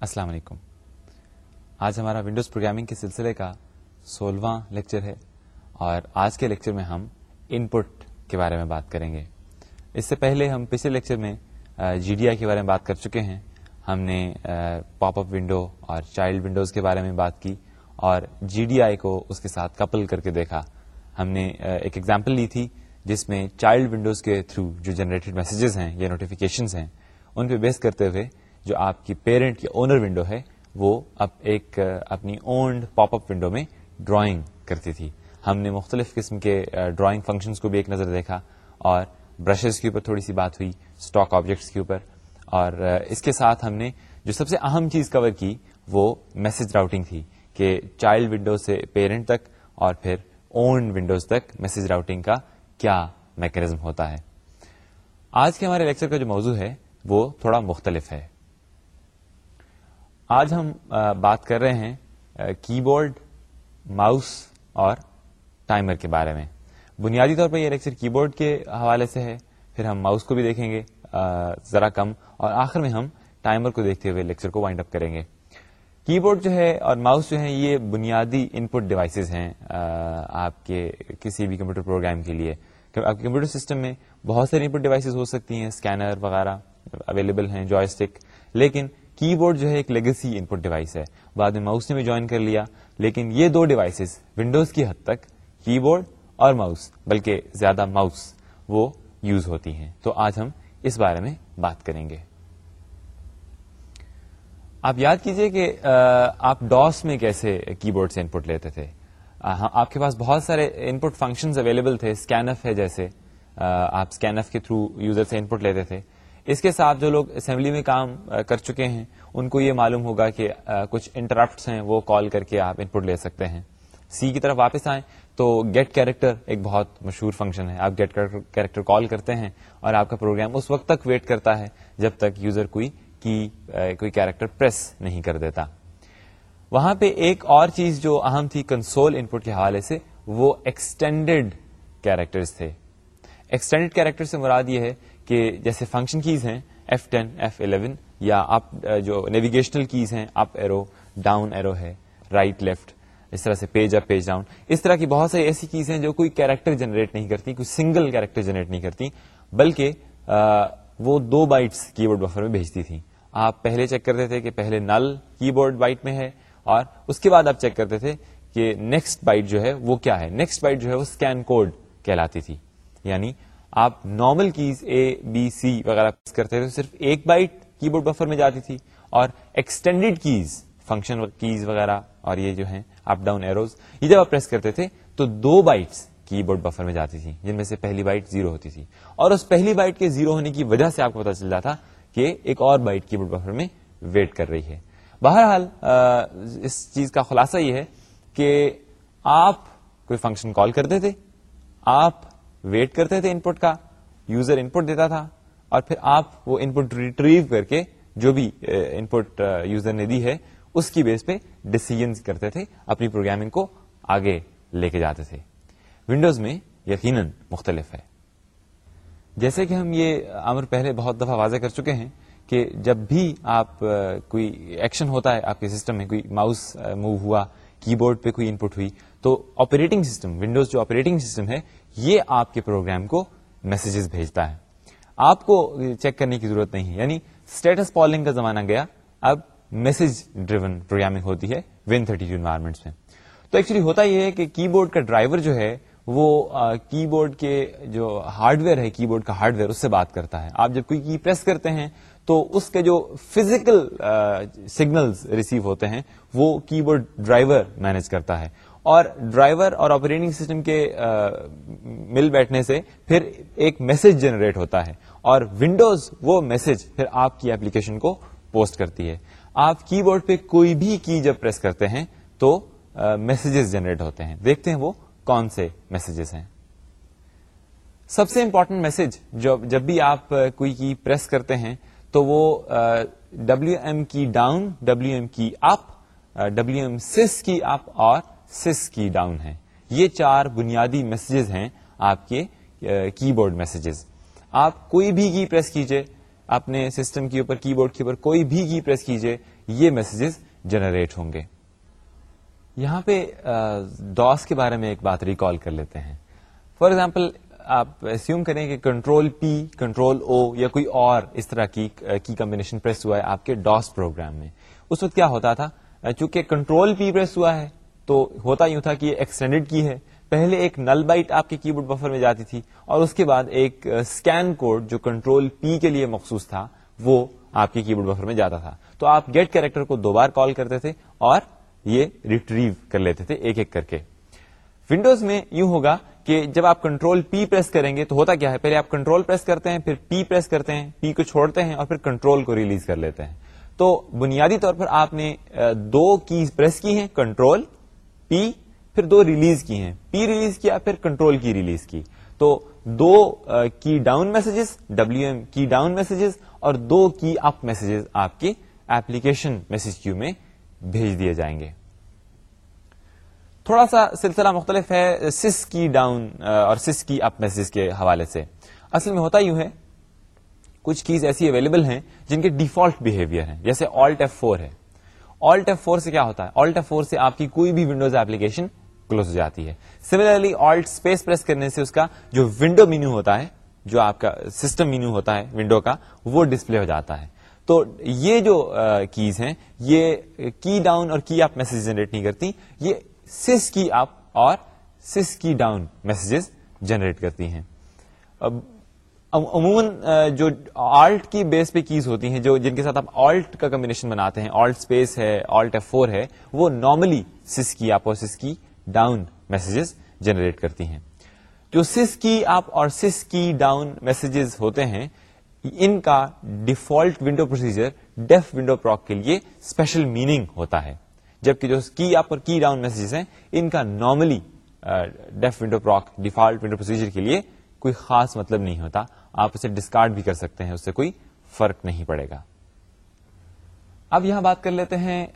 السلام علیکم۔ آج ہمارا ونڈوز پروگرامنگ کے سلسلے کا سولہواں لیکچر ہے اور آج کے لیکچر میں ہم ان پٹ کے بارے میں بات کریں گے۔ اس سے پہلے ہم پچھلے لیکچر میں جی ڈی آئی کے بارے میں بات کر چکے ہیں۔ ہم نے پاپ اپ ونڈو اور چائلڈ ونڈوز کے بارے میں بات کی اور جی ڈی آئی کو اس کے ساتھ کپل کر کے دیکھا۔ ہم نے ایک ایگزامپل لی تھی جس میں چائلڈ ونڈوز کے تھرو جو جنریٹڈ میسجز ہیں یا نوٹیفکیشنز ہیں، ان پہ بیس کرتے ہوئے جو آپ کی پیرنٹ یا اونر ونڈو ہے، وہ اب ایک اپنی اونڈ پاپ اپ ونڈو میں ڈرائنگ کرتی تھی۔ ہم نے مختلف قسم کے ڈرائنگ فنکشنز کو بھی ایک نظر دیکھا اور برشز کے اوپر تھوڑی سی بات ہوئی اسٹاک آبجیکٹس کے اوپر۔ اور اس کے ساتھ ہم نے جو سب سے اہم چیز کور کی، وہ میسج راؤٹنگ تھی کہ چائلڈ ونڈوز سے پیرنٹ تک اور پھر اون ونڈوز تک میسج راؤٹنگ کا کیا میکنزم ہوتا ہے۔ آج کے ہمارے لیکچر کا جو موضوع ہے، وہ تھوڑا مختلف ہے۔ آج ہم بات کر رہے ہیں کی بورڈ ماؤس اور ٹائمر کے بارے میں۔ بنیادی طور پر یہ لیکچر کی بورڈ کے حوالے سے ہے، پھر ہم ماؤس کو بھی دیکھیں گے ذرا کم، اور آخر میں ہم ٹائمر کو دیکھتے ہوئے لیکچر کو وائنڈ اپ کریں گے۔ کی بورڈ جو ہے اور ماؤس جو ہے یہ بنیادی ان پٹ ڈیوائسز ہیں آپ کے کسی بھی کمپیوٹر پروگرام کے لیے۔ آپ کے کمپیوٹر سسٹم میں بہت ساری ان پٹ ڈیوائسز ہو سکتی ہیں اسکینر وغیرہ اویلیبل ہیں جوائے اسٹک لیکن کی بورڈ جو ہے ایک لیگسی ان پٹ ڈیوائس ہے۔ بعد میں ماؤس نے بھی جوائن کر لیا، لیکن یہ دو ڈیوائسز ونڈوز کی حد تک کی بورڈ اور ماؤس بلکہ زیادہ ماؤس وہ یوز ہوتی ہیں۔ تو آج ہم اس بارے میں بات کریں گے۔ آپ یاد کیجیے کہ آپ ڈاس میں کیسے کی بورڈ سے ان پٹ لیتے تھے؟ ہاں، آپ کے پاس بہت سارے ان پٹ فنکشن اویلیبل تھے اسکینف ہے جیسے۔ آپ اسکینف کے تھرو یوزر سے ان پٹ لیتے تھے۔ اس کے ساتھ جو لوگ اسمبلی میں کام کر چکے ہیں، ان کو یہ معلوم ہوگا کہ کچھ انٹرپٹس ہیں، وہ کال کر کے آپ ان پٹ لے سکتے ہیں۔ سی کی طرف واپس آئیں تو گیٹ کیریکٹر ایک بہت مشہور فنکشن ہے۔ آپ گیٹ کیریکٹر کال کرتے ہیں اور آپ کا پروگرام اس وقت تک ویٹ کرتا ہے جب تک یوزر کوئی کی کوئی کیریکٹر پریس نہیں کر دیتا۔ وہاں پہ ایک اور چیز جو اہم تھی کنسول ان پٹ کے حوالے سے، وہ ایکسٹینڈیڈ کیریکٹرز تھے۔ ایکسٹینڈیڈ کیریکٹر سے مراد یہ ہے کہ جیسے فنکشن کیز ہیں ایف ٹین ایف الیون یا اپ جو نیویگیشنل کیز ہیں اپ ایرو ڈاؤن ایرو ہے رائٹ لیفٹ اس طرح سے پیج اپ پیج ڈاؤن اس طرح کی بہت ساری ایسی چیز ہیں جو کوئی کیریکٹر جنریٹ نہیں کرتی، کوئی سنگل کیریکٹر جنریٹ نہیں کرتی، بلکہ وہ دو بائٹس کی بورڈ بفر میں بھیجتی تھی آپ پہلے چیک کرتے تھے کہ پہلے نل کی بورڈ بائٹ میں ہے، اور اس کے بعد آپ چیک کرتے تھے کہ نیکسٹ بائٹ جو ہے وہ کیا ہے۔ نیکسٹ بائٹ جو ہے وہ اسکین کوڈ کہلاتی تھی یعنی آپ normal keys A B C وغیرہ کرتے تھے صرف ایک بائٹ کی بورڈ بفر میں جاتی تھی اور ایکسٹینڈیڈ کیز فنکشن کیز وغیرہ اور یہ جو ہیں اپ ڈاؤن ایروز یہ جب آپ پریس کرتے تھے تو دو بائٹس کی بورڈ بفر میں جاتی تھی جن میں سے پہلی بائٹ زیرو ہوتی تھی اور اس پہلی بائٹ کے زیرو ہونے کی وجہ سے آپ کو پتا چل جاتا کہ ایک اور بائٹ کی بورڈ بفر میں ویٹ کر رہی ہے۔ بہرحال اس چیز کا خلاصہ یہ ہے کہ آپ کوئی فنکشن کال کرتے تھے، آپ ویٹ کرتے تھے ان پٹ کا یوزر ان پٹ دیتا تھا، اور پھر آپ وہ ان پٹ ریٹریو کر کے جو بھی ان پٹ یوزر نے دی ہے، اس کی بیس پہ ڈسیزن کرتے تھے، اپنی پروگرامنگ کو آگے لے کے جاتے تھے۔ ونڈوز میں یقیناً مختلف ہے۔ جیسے کہ ہم یہ امر پہلے بہت دفعہ واضح کر چکے ہیں کہ جب بھی آپ کوئی ایکشن ہوتا ہے، آپ کے سسٹم میں کوئی ماؤس موو ہوا کی بورڈ پہ کوئی ان پٹ ہوئی، تو آپریٹنگ سسٹم ونڈوز جو آپریٹنگ سسٹم ہے یہ آپ کے پروگرام کو میسجز بھیجتا ہے۔ آپ کو چیک کرنے کی ضرورت نہیں ہے۔ یعنی اسٹیٹس پالنگ کا زمانہ گیا، اب میسج ڈریون پروگرامنگ ہوتی ہے ون تھرٹی ٹو انوائرمنٹس میں۔ تو ایکچولی ہوتا یہ ہے کہ کی بورڈ کا ڈرائیور جو ہے، وہ کی بورڈ کے جو ہارڈ ویئر ہے کی بورڈ کا ہارڈ ویئر اس سے بات کرتا ہے۔ آپ جب کوئی کی پریس کرتے ہیں، تو اس کے جو فزیکل سگنل ریسیو ہوتے ہیں، وہ کی بورڈ ڈرائیور مینج کرتا ہے۔ اور ڈرائیور اور آپریٹنگ سسٹم کے مل بیٹھنے سے پھر ایک میسج جنریٹ ہوتا ہے اور ونڈوز وہ میسج پھر آپ کی ایپلیکیشن کو پوسٹ کرتی ہے۔ آپ کی بورڈ پہ کوئی بھی کی جب پریس کرتے ہیں تو میسجز جنریٹ ہوتے ہیں۔ دیکھتے ہیں وہ کون سے میسجز ہیں۔ سب سے امپورٹنٹ میسج جب بھی آپ کوئی کی پریس کرتے ہیں تو وہ W M key down W M key up W M سس کی اپ اور سس کی ڈاؤن ہے یہ چار بنیادی میسجز ہیں آپ کے کی بورڈ میسجز آپ کوئی بھی کی پریس کیجیے، اپنے سسٹم کے اوپر کی بورڈ کے اوپر کوئی بھی کی پریس کیجیے یہ میسجز جنریٹ ہوں گے۔ یہاں پہ ڈاس کے بارے میں ایک بات ریکال کر لیتے ہیں۔ فار ایگزامپل آپ اسیوم کریں کہ کنٹرول پی کنٹرول او یا کوئی اور اس طرح کی کی کمبینیشن پریس ہوا ہے آپ کے ڈاس پروگرام میں۔ اس وقت کیا ہوتا تھا؟ چونکہ کنٹرول پی پریس ہوا ہے تو ہوتا یوں تھا کہ یہ ایکسٹینڈیڈ کی ہے۔ پہلے ایک نل بائٹ آپ کے کی بورڈ بفر میں جاتی تھی اور اس کے بعد ایک اسکین کوڈ جو کنٹرول پی کے لیے مخصوص تھا، وہ آپ کے کی بورڈ بفر میں جاتا تھا۔ تو آپ گیٹ کیریکٹر کو دو بار کال کرتے تھے اور یہ ریٹریو کر لیتے تھے ایک ایک کر کے۔ ونڈوز میں یوں ہوگا کہ جب آپ کنٹرول پی پریس کریں گے تو ہوتا کیا ہے؟ پہلے آپ کنٹرول پریس کرتے ہیں، پھر پی پریس کرتے ہیں پی کو چھوڑتے ہیں اور پھر کنٹرول کو ریلیز کر لیتے ہیں۔ تو بنیادی طور پر آپ نے دو کیز پریس کی ہیں کنٹرول پی پھر دو ریلیز کی ہیں۔ پی ریلیز کیا پھر کنٹرول کی ریلیز کی۔ تو دو key down messages W M key down messages اور دو کی اپ میسجز آپ کی ایپلیکیشن میسج کیو میں بھیج دیے جائیں گے۔ تھوڑا سا سلسلہ مختلف ہے سس کی ڈاؤن اور سس کی اپ میسج کے حوالے سے۔ اصل میں ہوتا یوں ہے، کچھ کیز ایسی اویلیبل ہیں جن کے ڈیفالٹ بہیویئر ہیں، جیسے آلٹ ایف فور ہے۔ آلٹ ایف فور سے کیا ہوتا ہے؟ آلٹ ایف فور سے آپ کی کوئی بھی ونڈوز ایپلیکیشن کلوز ہو جاتی ہے۔ سملرلی آلٹ اسپیس پریس کرنے سے اس کا جو ونڈو مینو ہوتا ہے، جو آپ کا سسٹم مینو ہوتا ہے ونڈو کا، وہ ڈسپلے ہو جاتا ہے۔ تو یہ جو کیز ہیں، یہ کی ڈاؤن اور کی اپ میسج جنریٹ نہیں کرتی۔ یہ سس کی اپ اور سس کی ڈاؤن میسجز جنریٹ کرتی ہیں۔ اب عموماً جو آلٹ کی بیس پہ کیز ہوتی ہیں، جو جن کے ساتھ آپ آلٹ کا کمبینیشن بناتے ہیں، آلٹ اسپیس ہے، آلٹ ایف فور ہے، وہ نارملی سس کی آپ اور سس کی ڈاؤن میسجز جنریٹ کرتی ہیں۔ جو سس کی آپ اور سس کی ڈاؤن میسجز ہوتے ہیں، ان کا default window procedure def window proc کے لیے اسپیشل میننگ ہوتا ہے۔ جبکہ جو کی اپ اور کی ڈاؤن میسجز ہیں، ان کا normally def window proc default window procedure کے لیے کوئی خاص مطلب نہیں ہوتا۔ آپ اسے ڈسکارڈ بھی کر سکتے ہیں، اس سے کوئی فرق نہیں پڑے گا۔ اب یہاں بات کر لیتے ہیں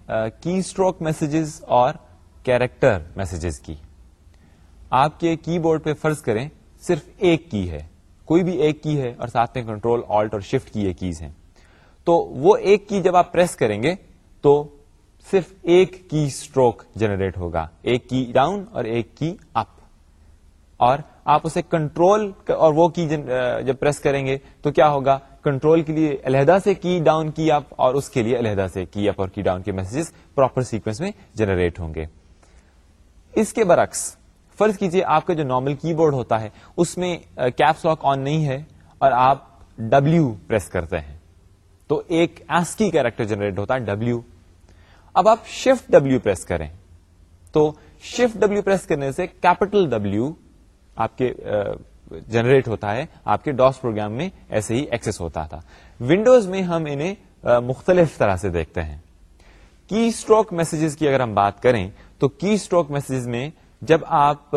کی اسٹروک میسجز اور کیریکٹر میسجز کی۔ آپ کے کی بورڈ پہ فرض کریں، صرف ایک کی ہے۔ کوئی بھی ایک کی ہے اور ساتھ میں کنٹرول آلٹ اور شفٹ کی ایک کیز ہیں۔ تو وہ ایک کی جب آپ پریس کریں گے، تو صرف ایک کی اسٹروک جنریٹ ہوگا۔ ایک کی ڈاؤن اور ایک کی اپ اور آپ اسے کنٹرول اور وہ کی جب پریس کریں گے، تو کیا ہوگا؟ کنٹرول کے لیے علیحدہ سے کی ڈاؤن کی اپ اور اس کے لیے علیحدہ سے کی اپ اور کی ڈاؤن کے میسجز پراپر سیکوینس میں جنریٹ ہوں گے۔ اس کے برعکس، فرض کیجیے آپ کا جو نارمل کی بورڈ ہوتا ہے، اس میں کیپس لاک آن نہیں ہے اور آپ ڈبلو پریس کرتے ہیں۔ تو ایک ایسکی کیریکٹر جنریٹ ہوتا ہے ڈبلو اب آپ شفٹ ڈبلو پریس کریں۔ تو شفٹ ڈبلو پریس کرنے سے کیپٹل ڈبلو آپ کے جنریٹ ہوتا ہے، آپ کے ڈاس پروگرام میں ایسے ہی ایکسس ہوتا تھا۔ ونڈوز میں ہم انہیں مختلف طرح سے دیکھتے ہیں۔ کی اسٹروک میسجز کی اگر ہم بات کریں، تو کی اسٹروک میسجز میں جب آپ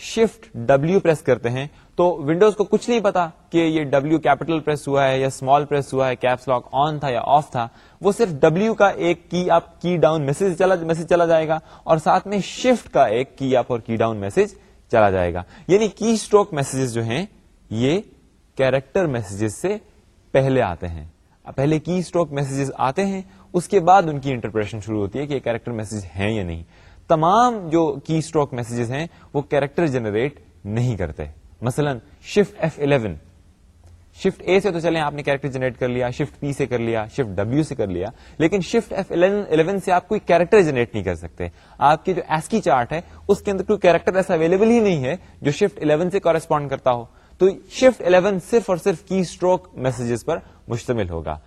شفٹ ڈبلو پریس کرتے ہیں، تو ونڈوز کو کچھ نہیں پتا کہ یہ ڈبلو کیپٹل پریس ہوا ہے یا اسمال پریس ہوا ہے کیپس لاک آن تھا یا آف تھا۔ وہ صرف ڈبلو کا ایک کی اپ کی ڈاؤن میسج چلا میسج چلا جائے گا اور ساتھ میں شفٹ کا ایک کی اپ اور کی ڈاؤن میسج چلا جائے گا۔ یعنی کی اسٹروک میسجز جو ہیں، یہ کیریکٹر میسجز سے پہلے آتے ہیں۔ پہلے کی اسٹروک میسجز آتے ہیں، اس کے بعد ان کی انٹرپریشن شروع ہوتی ہے کہ یہ کیریکٹر میسج ہیں یا نہیں۔ تمام جو کی اسٹروک میسجز ہیں، وہ کیریکٹر جنریٹ نہیں کرتے۔ مثلا shift F eleven shift A سے تو چلیں، آپ نے کیریکٹر جنریٹ کر لیا، شفٹ پی سے کر لیا، شفٹ ڈبلو سے کر لیا، لیکن شفٹ ایف الیون سے آپ کوئی کیریکٹر جنریٹ نہیں کر سکتے۔ آپ کی جو ایس کی چارٹ ہے، اس کے اندر کوئی کیریکٹر ایسا اویلیبل ہی نہیں ہے جو شفٹ الیون سے کورسپونڈ کرتا ہو۔ تو شفٹ الیون صرف اور صرف کی اسٹروک میسجز پر مشتمل ہوگا۔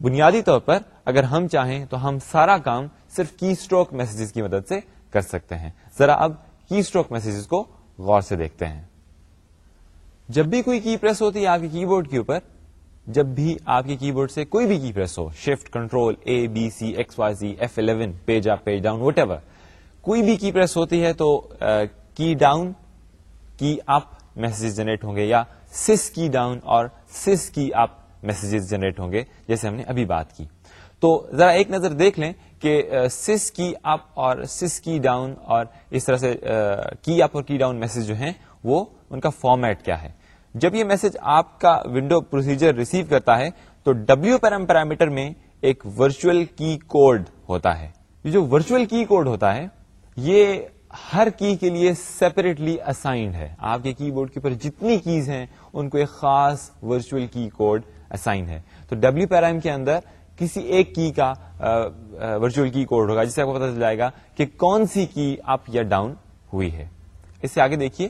بنیادی طور پر اگر ہم چاہیں تو ہم سارا کام صرف کی اسٹروک میسجز کی مدد سے کر سکتے ہیں۔ ذرا اب کی اسٹروک میسجز کو غور سے دیکھتے ہیں۔ جب بھی کوئی کی پریس ہوتی ہے آپ کی کی بورڈ کے اوپر، جب بھی آپ کی کی بورڈ سے کوئی بھی key press who, shift, control, A, B, C, X, Y C F, eleven, page up, page down whatever کوئی بھی کی پریس ہوتی ہے تو کی ڈاؤن، کی اپ میسج جنریٹ ہوں گے یا سس کی ڈاؤن اور سس کی اپ میسجز جنریٹ ہوں گے، جیسے ہم نے ابھی بات کی۔ تو ذرا ایک نظر دیکھ لیں کہ سس کی اپ اور سس کی ڈاؤن اور اس طرح سے کی اپ اور کی ڈاؤن میسج جو ہیں، وہ ان کا فارمیٹ کیا ہے۔ جب یہ میسج آپ کا ونڈو پروسیجر ریسیو کرتا ہے، تو ڈبلو پیرم پیرامیٹر میں ایک ورچوئل کی کوڈ ہوتا ہے۔ یہ جو ورچوئل کی کوڈ ہوتا ہے، یہ ہر کی کے لیے سیپریٹلی اسائنڈ ہے۔ آپ کے کی بورڈ کے اوپر جتنی کیز ہیں، ان کو ایک خاص ورچوئل کی کوڈ اسائن ہے۔ تو ڈبلو پیرام کے اندر کسی ایک کی کا ورچوئل کی کوڈ ہوگا، جس سے آپ کو پتا چل جائے گا کہ کون سی کی اپ یا ڈاؤن ہوئی ہے۔ اس سے آگے دیکھیے۔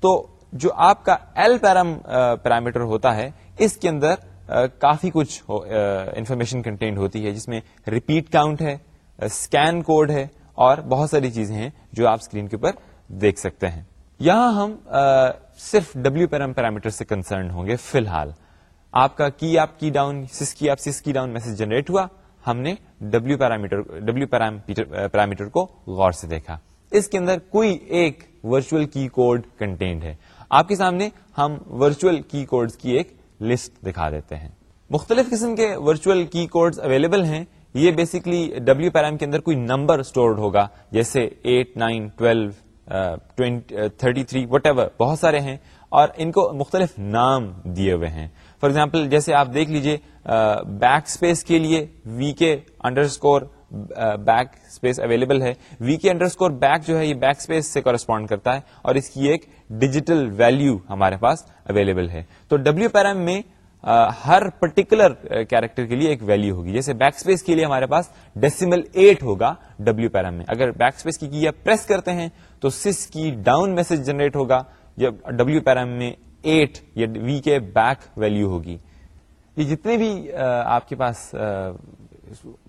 تو جو آپ کا ایل پیرام پیرامیٹر ہوتا ہے، اس کے اندر کافی کچھ انفارمیشن کنٹینٹ ہوتی ہے، جس میں ریپیٹ کاؤنٹ ہے اسکین کوڈ ہے، اور بہت ساری چیزیں ہیں جو آپ اسکرین کے اوپر دیکھ سکتے ہیں۔ یہاں ہم صرف ڈبلو پیرام پیرامیٹر سے کنسرن ہوں گے فی الحال۔ آپ کا کی آپ کی ڈاؤن سس کی آپ سس کی ڈاؤن میسج جنریٹ ہوا۔ ہم نے ڈبلو پیرامیٹر ڈبلو پیرامیٹر کو غور سے دیکھا۔ اس کے اندر کوئی ایک ورچوئل کی کوڈ کنٹینٹ ہے۔ آپ کے سامنے ہم ورچوئل کی کوڈ کی ایک لسٹ دکھا دیتے ہیں۔ مختلف قسم کے ورچوئل کی کوڈ اویلیبل ہیں۔ یہ بیسکلی ڈبلو پیرام کے اندر کوئی نمبر اسٹورڈ ہوگا، جیسے eight, nine, twelve thirty, three whatever بہت سارے ہیں اور ان کو مختلف نام دیے ہوئے ہیں۔ فار ایگزامپل جیسے آپ دیکھ لیجیے بیک اسپیس کے لیے V K underscore backspace available ہے۔ V K underscore back جو ہے، یہ بیک اسپیس سے کورسپونڈ کرتا ہے اور اس کی ایک ڈیجیٹل ویلو ہمارے پاس اویلیبل ہے۔ تو ڈبلو پیرام میں ہر پرٹیکولر کیریکٹر کے لیے ایک ویلو ہوگی۔ جیسے بیک اسپیس کے لیے ہمارے پاس ڈیسیمل ایٹ ہوگا ڈبلو پیرام میں۔ اگر بیک اسپیس کی کی پریس کرتے ہیں، تو سس کی ڈاؤن میسج جنریٹ ہوگا۔ جب ڈبلو پیرام میں ایٹ یا وی کے بیک ویلو ہوگی۔ یہ جتنے بھی آپ کے پاس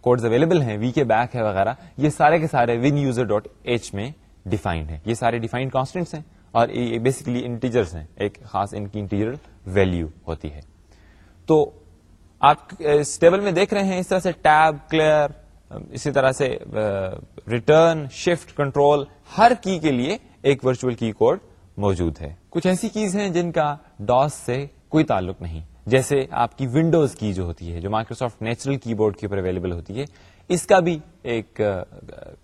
کوڈز اویلیبل ہیں وی کے بیک ہے وغیرہ، یہ سارے کے سارے ون یوزر ڈاٹ ایچ میں ڈیفائنڈ ہے یہ سارے ڈیفائنڈ کانسٹنٹس ہیں اور یہ بیسکلی انٹیجرس ہیں. ایک خاص ان کی انٹیجر ویلو ہوتی ہے. تو آپ اس ٹیبل میں دیکھ رہے ہیں اس طرح سے ٹیب کلیئر اسی طرح سے ریٹرن شفٹ کنٹرول ہر کی کے لیے ایک ورچوئل کی کوڈ موجود ہے. کچھ ایسی کیز ہیں جن کا ڈاس سے کوئی تعلق نہیں. جیسے آپ کی ونڈوز کی جو ہوتی ہے، جو مائکروسافٹ نیچرل کی بورڈ کے اوپر اویلیبل ہوتی ہے، اس کا بھی ایک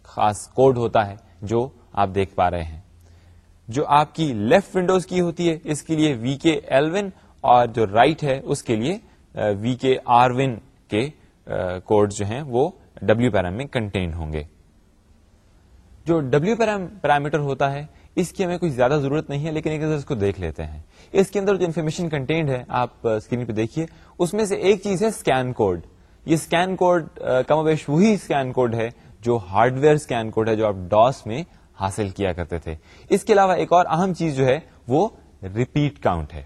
خاص کوڈ ہوتا ہے جو آپ دیکھ پا رہے ہیں۔ جو آپ کی لیفٹ ونڈوز کی ہوتی ہے، اس کے لیے وی کے ایلون اور جو رائٹ ہے، اس کے لیے وی کے آر ون کے کوڈ جو ہیں، وہ ڈبلو پیرام میں کنٹین ہوں گے۔ جو ڈبلو پیرام، پیرامیٹر ہوتا ہے، اس کی ہمیں کوئی زیادہ ضرورت نہیں ہے، لیکن ایک اس کو دیکھ لیتے ہیں۔ اس کے اندر جو انفارمیشن کنٹینٹ ہے، آپ اسکرین پہ دیکھیے، اس میں سے ایک چیز ہے اسکین کوڈ یہ اسکین کوڈ کم بیش وہی اسکین کوڈ ہے جو ہارڈ ویئر اسکین کوڈ ہے جو آپ ڈاس میں حاصل کیا کرتے تھے. اس کے علاوہ ایک اور اہم چیز جو ہے، وہ ریپیٹ کاؤنٹ ہے.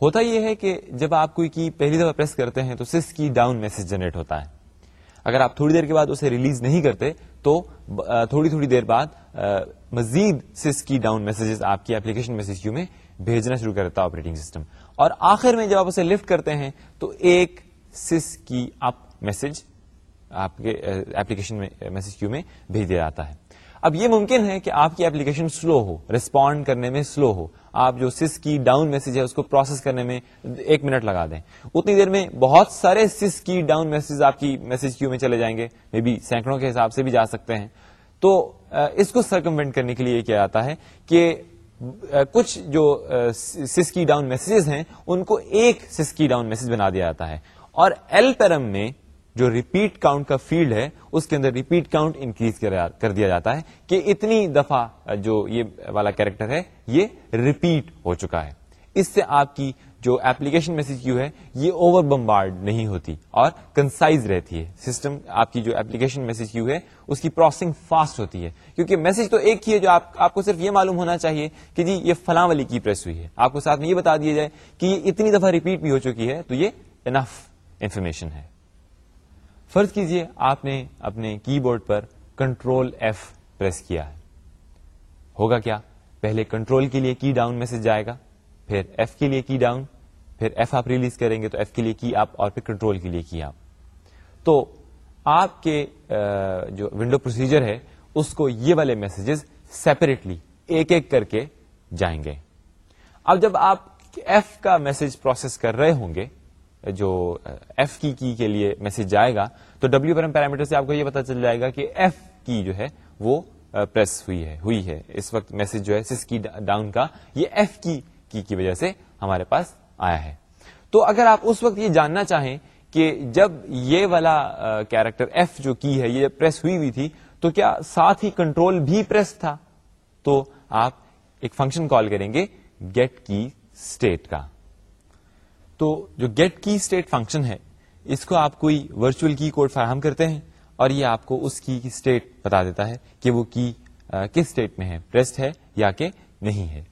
ہوتا یہ ہے کہ جب آپ کوئی کی پہلی دفعہ پریس کرتے ہیں تو سس کی ڈاؤن میسج جنریٹ ہوتا ہے. اگر آپ تھوڑی دیر کے بعد اسے ریلیز نہیں کرتے، تو تھوڑی تھوڑی دیر بعد مزید سس کی ڈاؤن میسجز آپ کی اپلیکیشن میسج کیو میں بھیجنا شروع کرتا ہے آپریٹنگ سسٹم اور آخر میں جب آپ اسے لفٹ کرتے ہیں، تو ایک سس کی اپ میسج آپ کے ایپلیکیشن میسج کیو میں بھیج دیا جاتا ہے۔ اب یہ ممکن ہے کہ آپ کی ایپلیکیشن سلو ہو ریسپونڈ کرنے میں سلو ہو۔ آپ جو سس کی ڈاؤن میسج ہے، اس کو پروسیس کرنے میں ایک منٹ لگا دیں۔ اتنی دیر میں بہت سارے سس کی ڈاؤن میسج آپ کی میسج کیو میں چلے جائیں گے۔ مے بی سینکڑوں کے حساب سے بھی جا سکتے ہیں۔ تو uh, اس کو سرکموینٹ کرنے کے لیے کیا جاتا ہے کہ کچھ جو سسکی ڈاؤن میسجز ہیں، ان کو ایک سسکی ڈاؤن میسج بنا دیا جاتا ہے۔ اور ایل پیرم میں جو ریپیٹ کاؤنٹ کا فیلڈ ہے، اس کے اندر ریپیٹ کاؤنٹ انکریز کر دیا جاتا ہے کہ اتنی دفعہ جو یہ والا کیریکٹر ہے، یہ ریپیٹ ہو چکا ہے۔ اس سے آپ کی جو ایپلیکیشن میسج کیو ہے، یہ اوور بمبارڈ نہیں ہوتی اور کنسائز رہتی ہے۔ سسٹم آپ کی جو ایپلیکیشن میسج کیو ہے، اس کی پروسیسنگ فاسٹ ہوتی ہے۔ کیونکہ میسج تو ایک ہی ہے جو آپ آپ کو صرف یہ معلوم ہونا چاہیے کہ جی یہ فلاں والی کی پریس ہوئی ہے۔ آپ کو ساتھ میں یہ بتا دیا جائے کہ یہ اتنی دفعہ ریپیٹ بھی ہو چکی ہے، تو یہ انف انفارمیشن ہے۔ فرض کیجیے آپ نے اپنے کی بورڈ پر کنٹرول ایف پریس کیا ہے۔ ہوگا کیا؟ پہلے کنٹرول کے لیے کی ڈاؤن میسج جائے گا، پھر ایف کے لیے کی ڈاؤن پھر ایف آپ ریلیز کریں گے تو ایف کے لیے کی آپ اور پھر کنٹرول کے لیے کی آپ۔ تو آپ کے جو ونڈو پروسیجر ہے، اس کو یہ والے میسجز سیپریٹلی ایک ایک کر کے جائیں گے۔ اب جب آپ ایف کا میسج پروسیس کر رہے ہوں گے، جو ایف کی کی کے لیے میسج جائے گا، تو ڈبلو پر پیرامیٹر سے آپ کو یہ پتا چل جائے گا کہ ایف کی جو ہے وہ پریس ہوئی ہے ہوئی ہے۔ اس وقت میسج جو ہے سس کی ڈاؤن کا، یہ ایف کی کی کی وجہ سے ہمارے پاس آیا ہے۔ تو اگر آپ اس وقت یہ جاننا چاہیں کہ جب یہ والا کیریکٹر ایف جو کی ہے، یہ پریس ہوئی ہوئی تھی، تو کیا ساتھ ہی کنٹرول بھی پریس تھا؟ تو آپ ایک فنکشن کال کریں گے گیٹ کی اسٹیٹ کا۔ تو جو گیٹ کی اسٹیٹ فنکشن ہے، اس کو آپ کوئی ورچوئل کی کوڈ فراہم کرتے ہیں اور یہ آپ کو اس کی اسٹیٹ بتا دیتا ہے کہ وہ کی کس اسٹیٹ میں ہے، پریسڈ ہے یا کہ نہیں ہے۔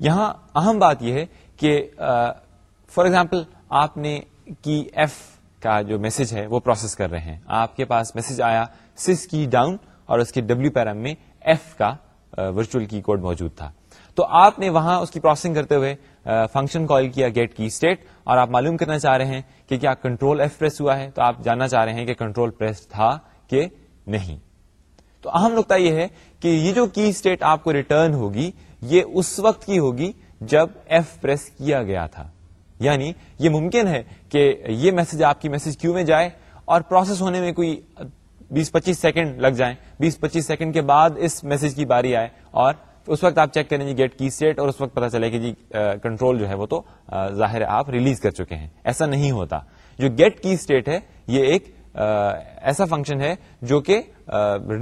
یہاں اہم بات یہ ہے کہ فار ایگزامپل آپ نے کی ایف کا جو میسج ہے وہ پروسیس کر رہے ہیں آپ کے پاس میسج آیا سس کی ڈاؤن اور اس کے ڈبلو پیرم میں ایف کا ورچوئل کی کوڈ موجود تھا تو آپ نے وہاں اس کی پروسیسنگ کرتے ہوئے فنکشن کال کیا گیٹ کی اسٹیٹ اور آپ معلوم کرنا چاہ رہے ہیں کہ کیا کنٹرول ایف پریس ہوا ہے تو آپ جاننا چاہ رہے ہیں کہ کنٹرول پریس تھا کہ نہیں تو اہم نقطہ یہ ہے کہ یہ جو کی اسٹیٹ آپ کو ریٹرن ہوگی یہ اس وقت کی ہوگی جب ایف پریس کیا گیا تھا یعنی یہ ممکن ہے کہ یہ میسج آپ کی میسج کیوں میں جائے اور پروسیس ہونے میں کوئی بیس پچیس سیکنڈ لگ جائیں، بیس پچیس سیکنڈ کے بعد اس میسج کی باری آئے اور اس وقت آپ چیک کریں جی گیٹ کی اسٹیٹ اور اس وقت پتا چلے کہ جی کنٹرول جو ہے وہ تو ظاہر آپ ریلیز کر چکے ہیں۔ ایسا نہیں ہوتا۔ جو گیٹ کی اسٹیٹ ہے، یہ ایک ایسا فنکشن ہے جو کہ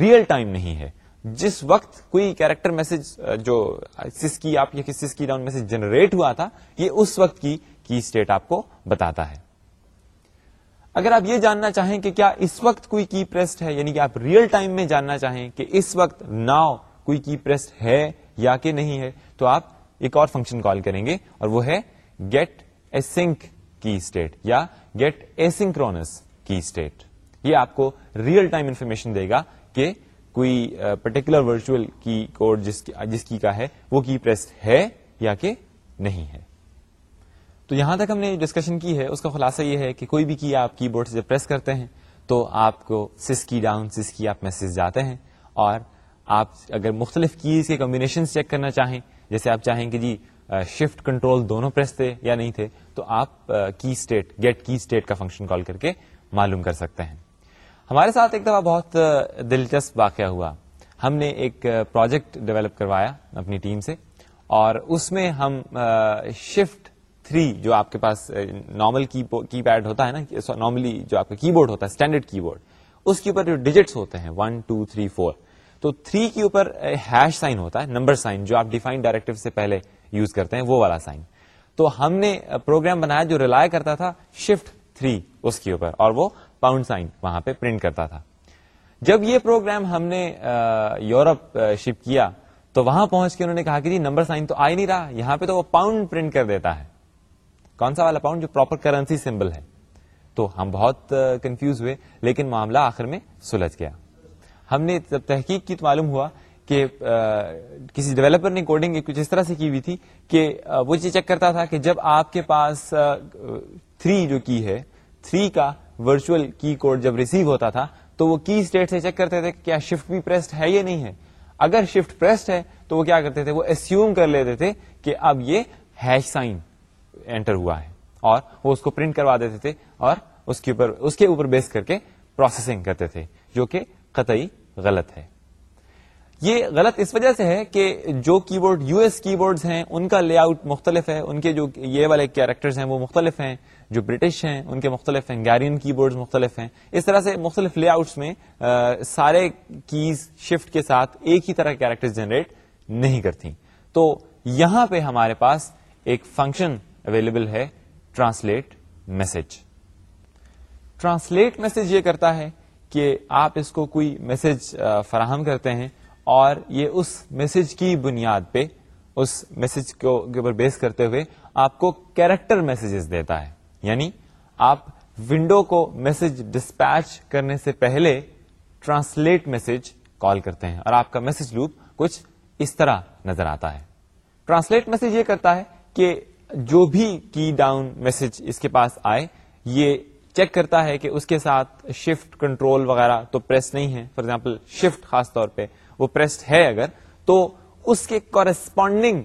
ریئل ٹائم نہیں ہے۔ جس وقت کوئی کیریکٹر میسج جو سس کی آپ یا سس کی ڈاؤن میسج جنریٹ ہوا تھا، یہ اس وقت کی کی اسٹیٹ آپ کو بتاتا ہے۔ اگر آپ یہ جاننا چاہیں کہ کیا اس وقت کوئی کی پریسڈ ہے یعنی کہ آپ ریئل ٹائم میں جاننا چاہیں کہ اس وقت ناؤ کوئی کی پریسڈ ہے یا کہ نہیں ہے، تو آپ ایک اور فنکشن کال کریں گے اور وہ ہے گیٹ اے سنک کی اسٹیٹ یا گیٹ اے سنکرونس کی اسٹیٹ یہ آپ کو ریئل ٹائم انفارمیشن دے گا کہ کوئی پرٹیکولر ورچوئل کی کوڈ جس کی کا ہے، وہ کی پریسڈ ہے یا کہ نہیں ہے۔ تو یہاں تک ہم نے ڈسکشن کی ہے، اس کا خلاصہ یہ ہے کہ کوئی بھی کی آپ کی بورڈ سے جب پریس کرتے ہیں، تو آپ کو سس کی ڈاؤن سس کی آپ میسج جاتے ہیں اور آپ اگر مختلف کیز کے کمبینیشن چیک کرنا چاہیں، جیسے آپ چاہیں کہ جی شفٹ کنٹرول دونوں پریس تھے یا نہیں تھے، تو آپ key state get key state کا فنکشن کال کر کے معلوم کر سکتے ہیں۔ ہمارے ساتھ ایک دفعہ بہت دلچسپ واقعہ ہوا۔ ہم نے ایک پروجیکٹ ڈیولپ کروایا اپنی ٹیم سے اور اس میں ہم شفٹ تھری جو آپ کے پاس نارمل کی پیڈ ہوتا ہے نا نارملی جو آپ کا کی بورڈ ہوتا ہے اسٹینڈرڈ کی بورڈ اس کے اوپر جو ڈیجٹس ہوتے ہیں ون ٹو تھری فور تو تھری کے اوپر uh, ہیش سائن ہوتا ہے نمبر سائن جو آپ ڈیفائن ڈائریکٹو سے پہلے یوز کرتے ہیں، وہ والا سائن تو ہم نے uh, پروگرام بنایا جو ریلائے کرتا تھا شفٹ تھری اس کے اوپر، اور وہ پاؤنڈ سائن وہاں پہ پرنٹ کرتا تھا. جب یہ پروگرام ہم نے uh, یورپ شپ کیا، تو وہاں پہنچ کے انہوں نے کہا کہ جی نمبر سائن تو آ ہی نہیں رہا، یہاں پہ تو وہ پاؤنڈ پرنٹ کر دیتا ہے. کون سا والا پاؤنڈ جو پراپر کرنسی سمبل ہے؟ تو ہم بہت کنفیوز ہوئے، لیکن معاملہ آخر میں سلجھ گیا۔ ہم نے جب تحقیق کی تو معلوم ہوا کہ کسی ڈیولپر نے کوڈنگ کچھ اس طرح سے کی ہوئی تھی کہ وہ یہ چیک کرتا تھا کہ جب آپ کے پاس تھری جو کی ہے تھری کا ورچوئل کی کوڈ جب ریسیو ہوتا تھا، تو وہ کی اسٹیٹ سے چیک کرتے تھے کہ کیا شفٹ بھی پریسڈ ہے یا نہیں ہے۔ اگر شفٹ پریسڈ ہے تو وہ کیا کرتے تھے؟ وہ ایسیوم کر لیتے تھے کہ اب یہ ہیش سائن انٹر ہوا ہے اور وہ اس کو پرنٹ کروا دیتے تھے اور اس کے اوپر اس کے اوپر بیس کر کے پروسیسنگ کرتے تھے جو کہ قطعی غلط ہے۔ یہ غلط اس وجہ سے ہے کہ جو کی بورڈ یو ایس کی بورڈ ہیں ان کا لے آؤٹ مختلف ہے۔ ان کے جو یہ والے کیریکٹر ہیں وہ مختلف ہیں۔ جو برٹش ہیں ان کے مختلف ہیں۔ گیرین کی بورڈ مختلف ہیں۔ اس طرح سے مختلف لے آؤٹس میں آ, سارے کیز شفٹ کے ساتھ ایک ہی طرح کیریکٹر جنریٹ نہیں کرتی تو یہاں پہ ہمارے پاس ایک فنکشن اویلیبل ہے ٹرانسلیٹ میسج ٹرانسلیٹ میسج یہ کرتا ہے کہ آپ اس کو کوئی میسج فراہم کرتے ہیں اور یہ اس میسج کی بنیاد پہ، اس میسج کو اوپر بیس کرتے ہوئے آپ کو کیریکٹر میسجز دیتا ہے. یعنی آپ ونڈو کو میسج ڈسپیچ کرنے سے پہلے ٹرانسلیٹ میسج کال کرتے ہیں اور آپ کا میسج لوپ کچھ اس طرح نظر آتا ہے. ٹرانسلیٹ میسج یہ کرتا ہے کہ جو بھی کی ڈاؤن میسج اس کے پاس آئے، یہ چیک کرتا ہے کہ اس کے ساتھ شفٹ کنٹرول وغیرہ تو پریس نہیں ہے۔ فار ایگزامپل شفٹ خاص طور پہ وہ پریسڈ ہے اگر، تو اس کے کورسپونڈنگ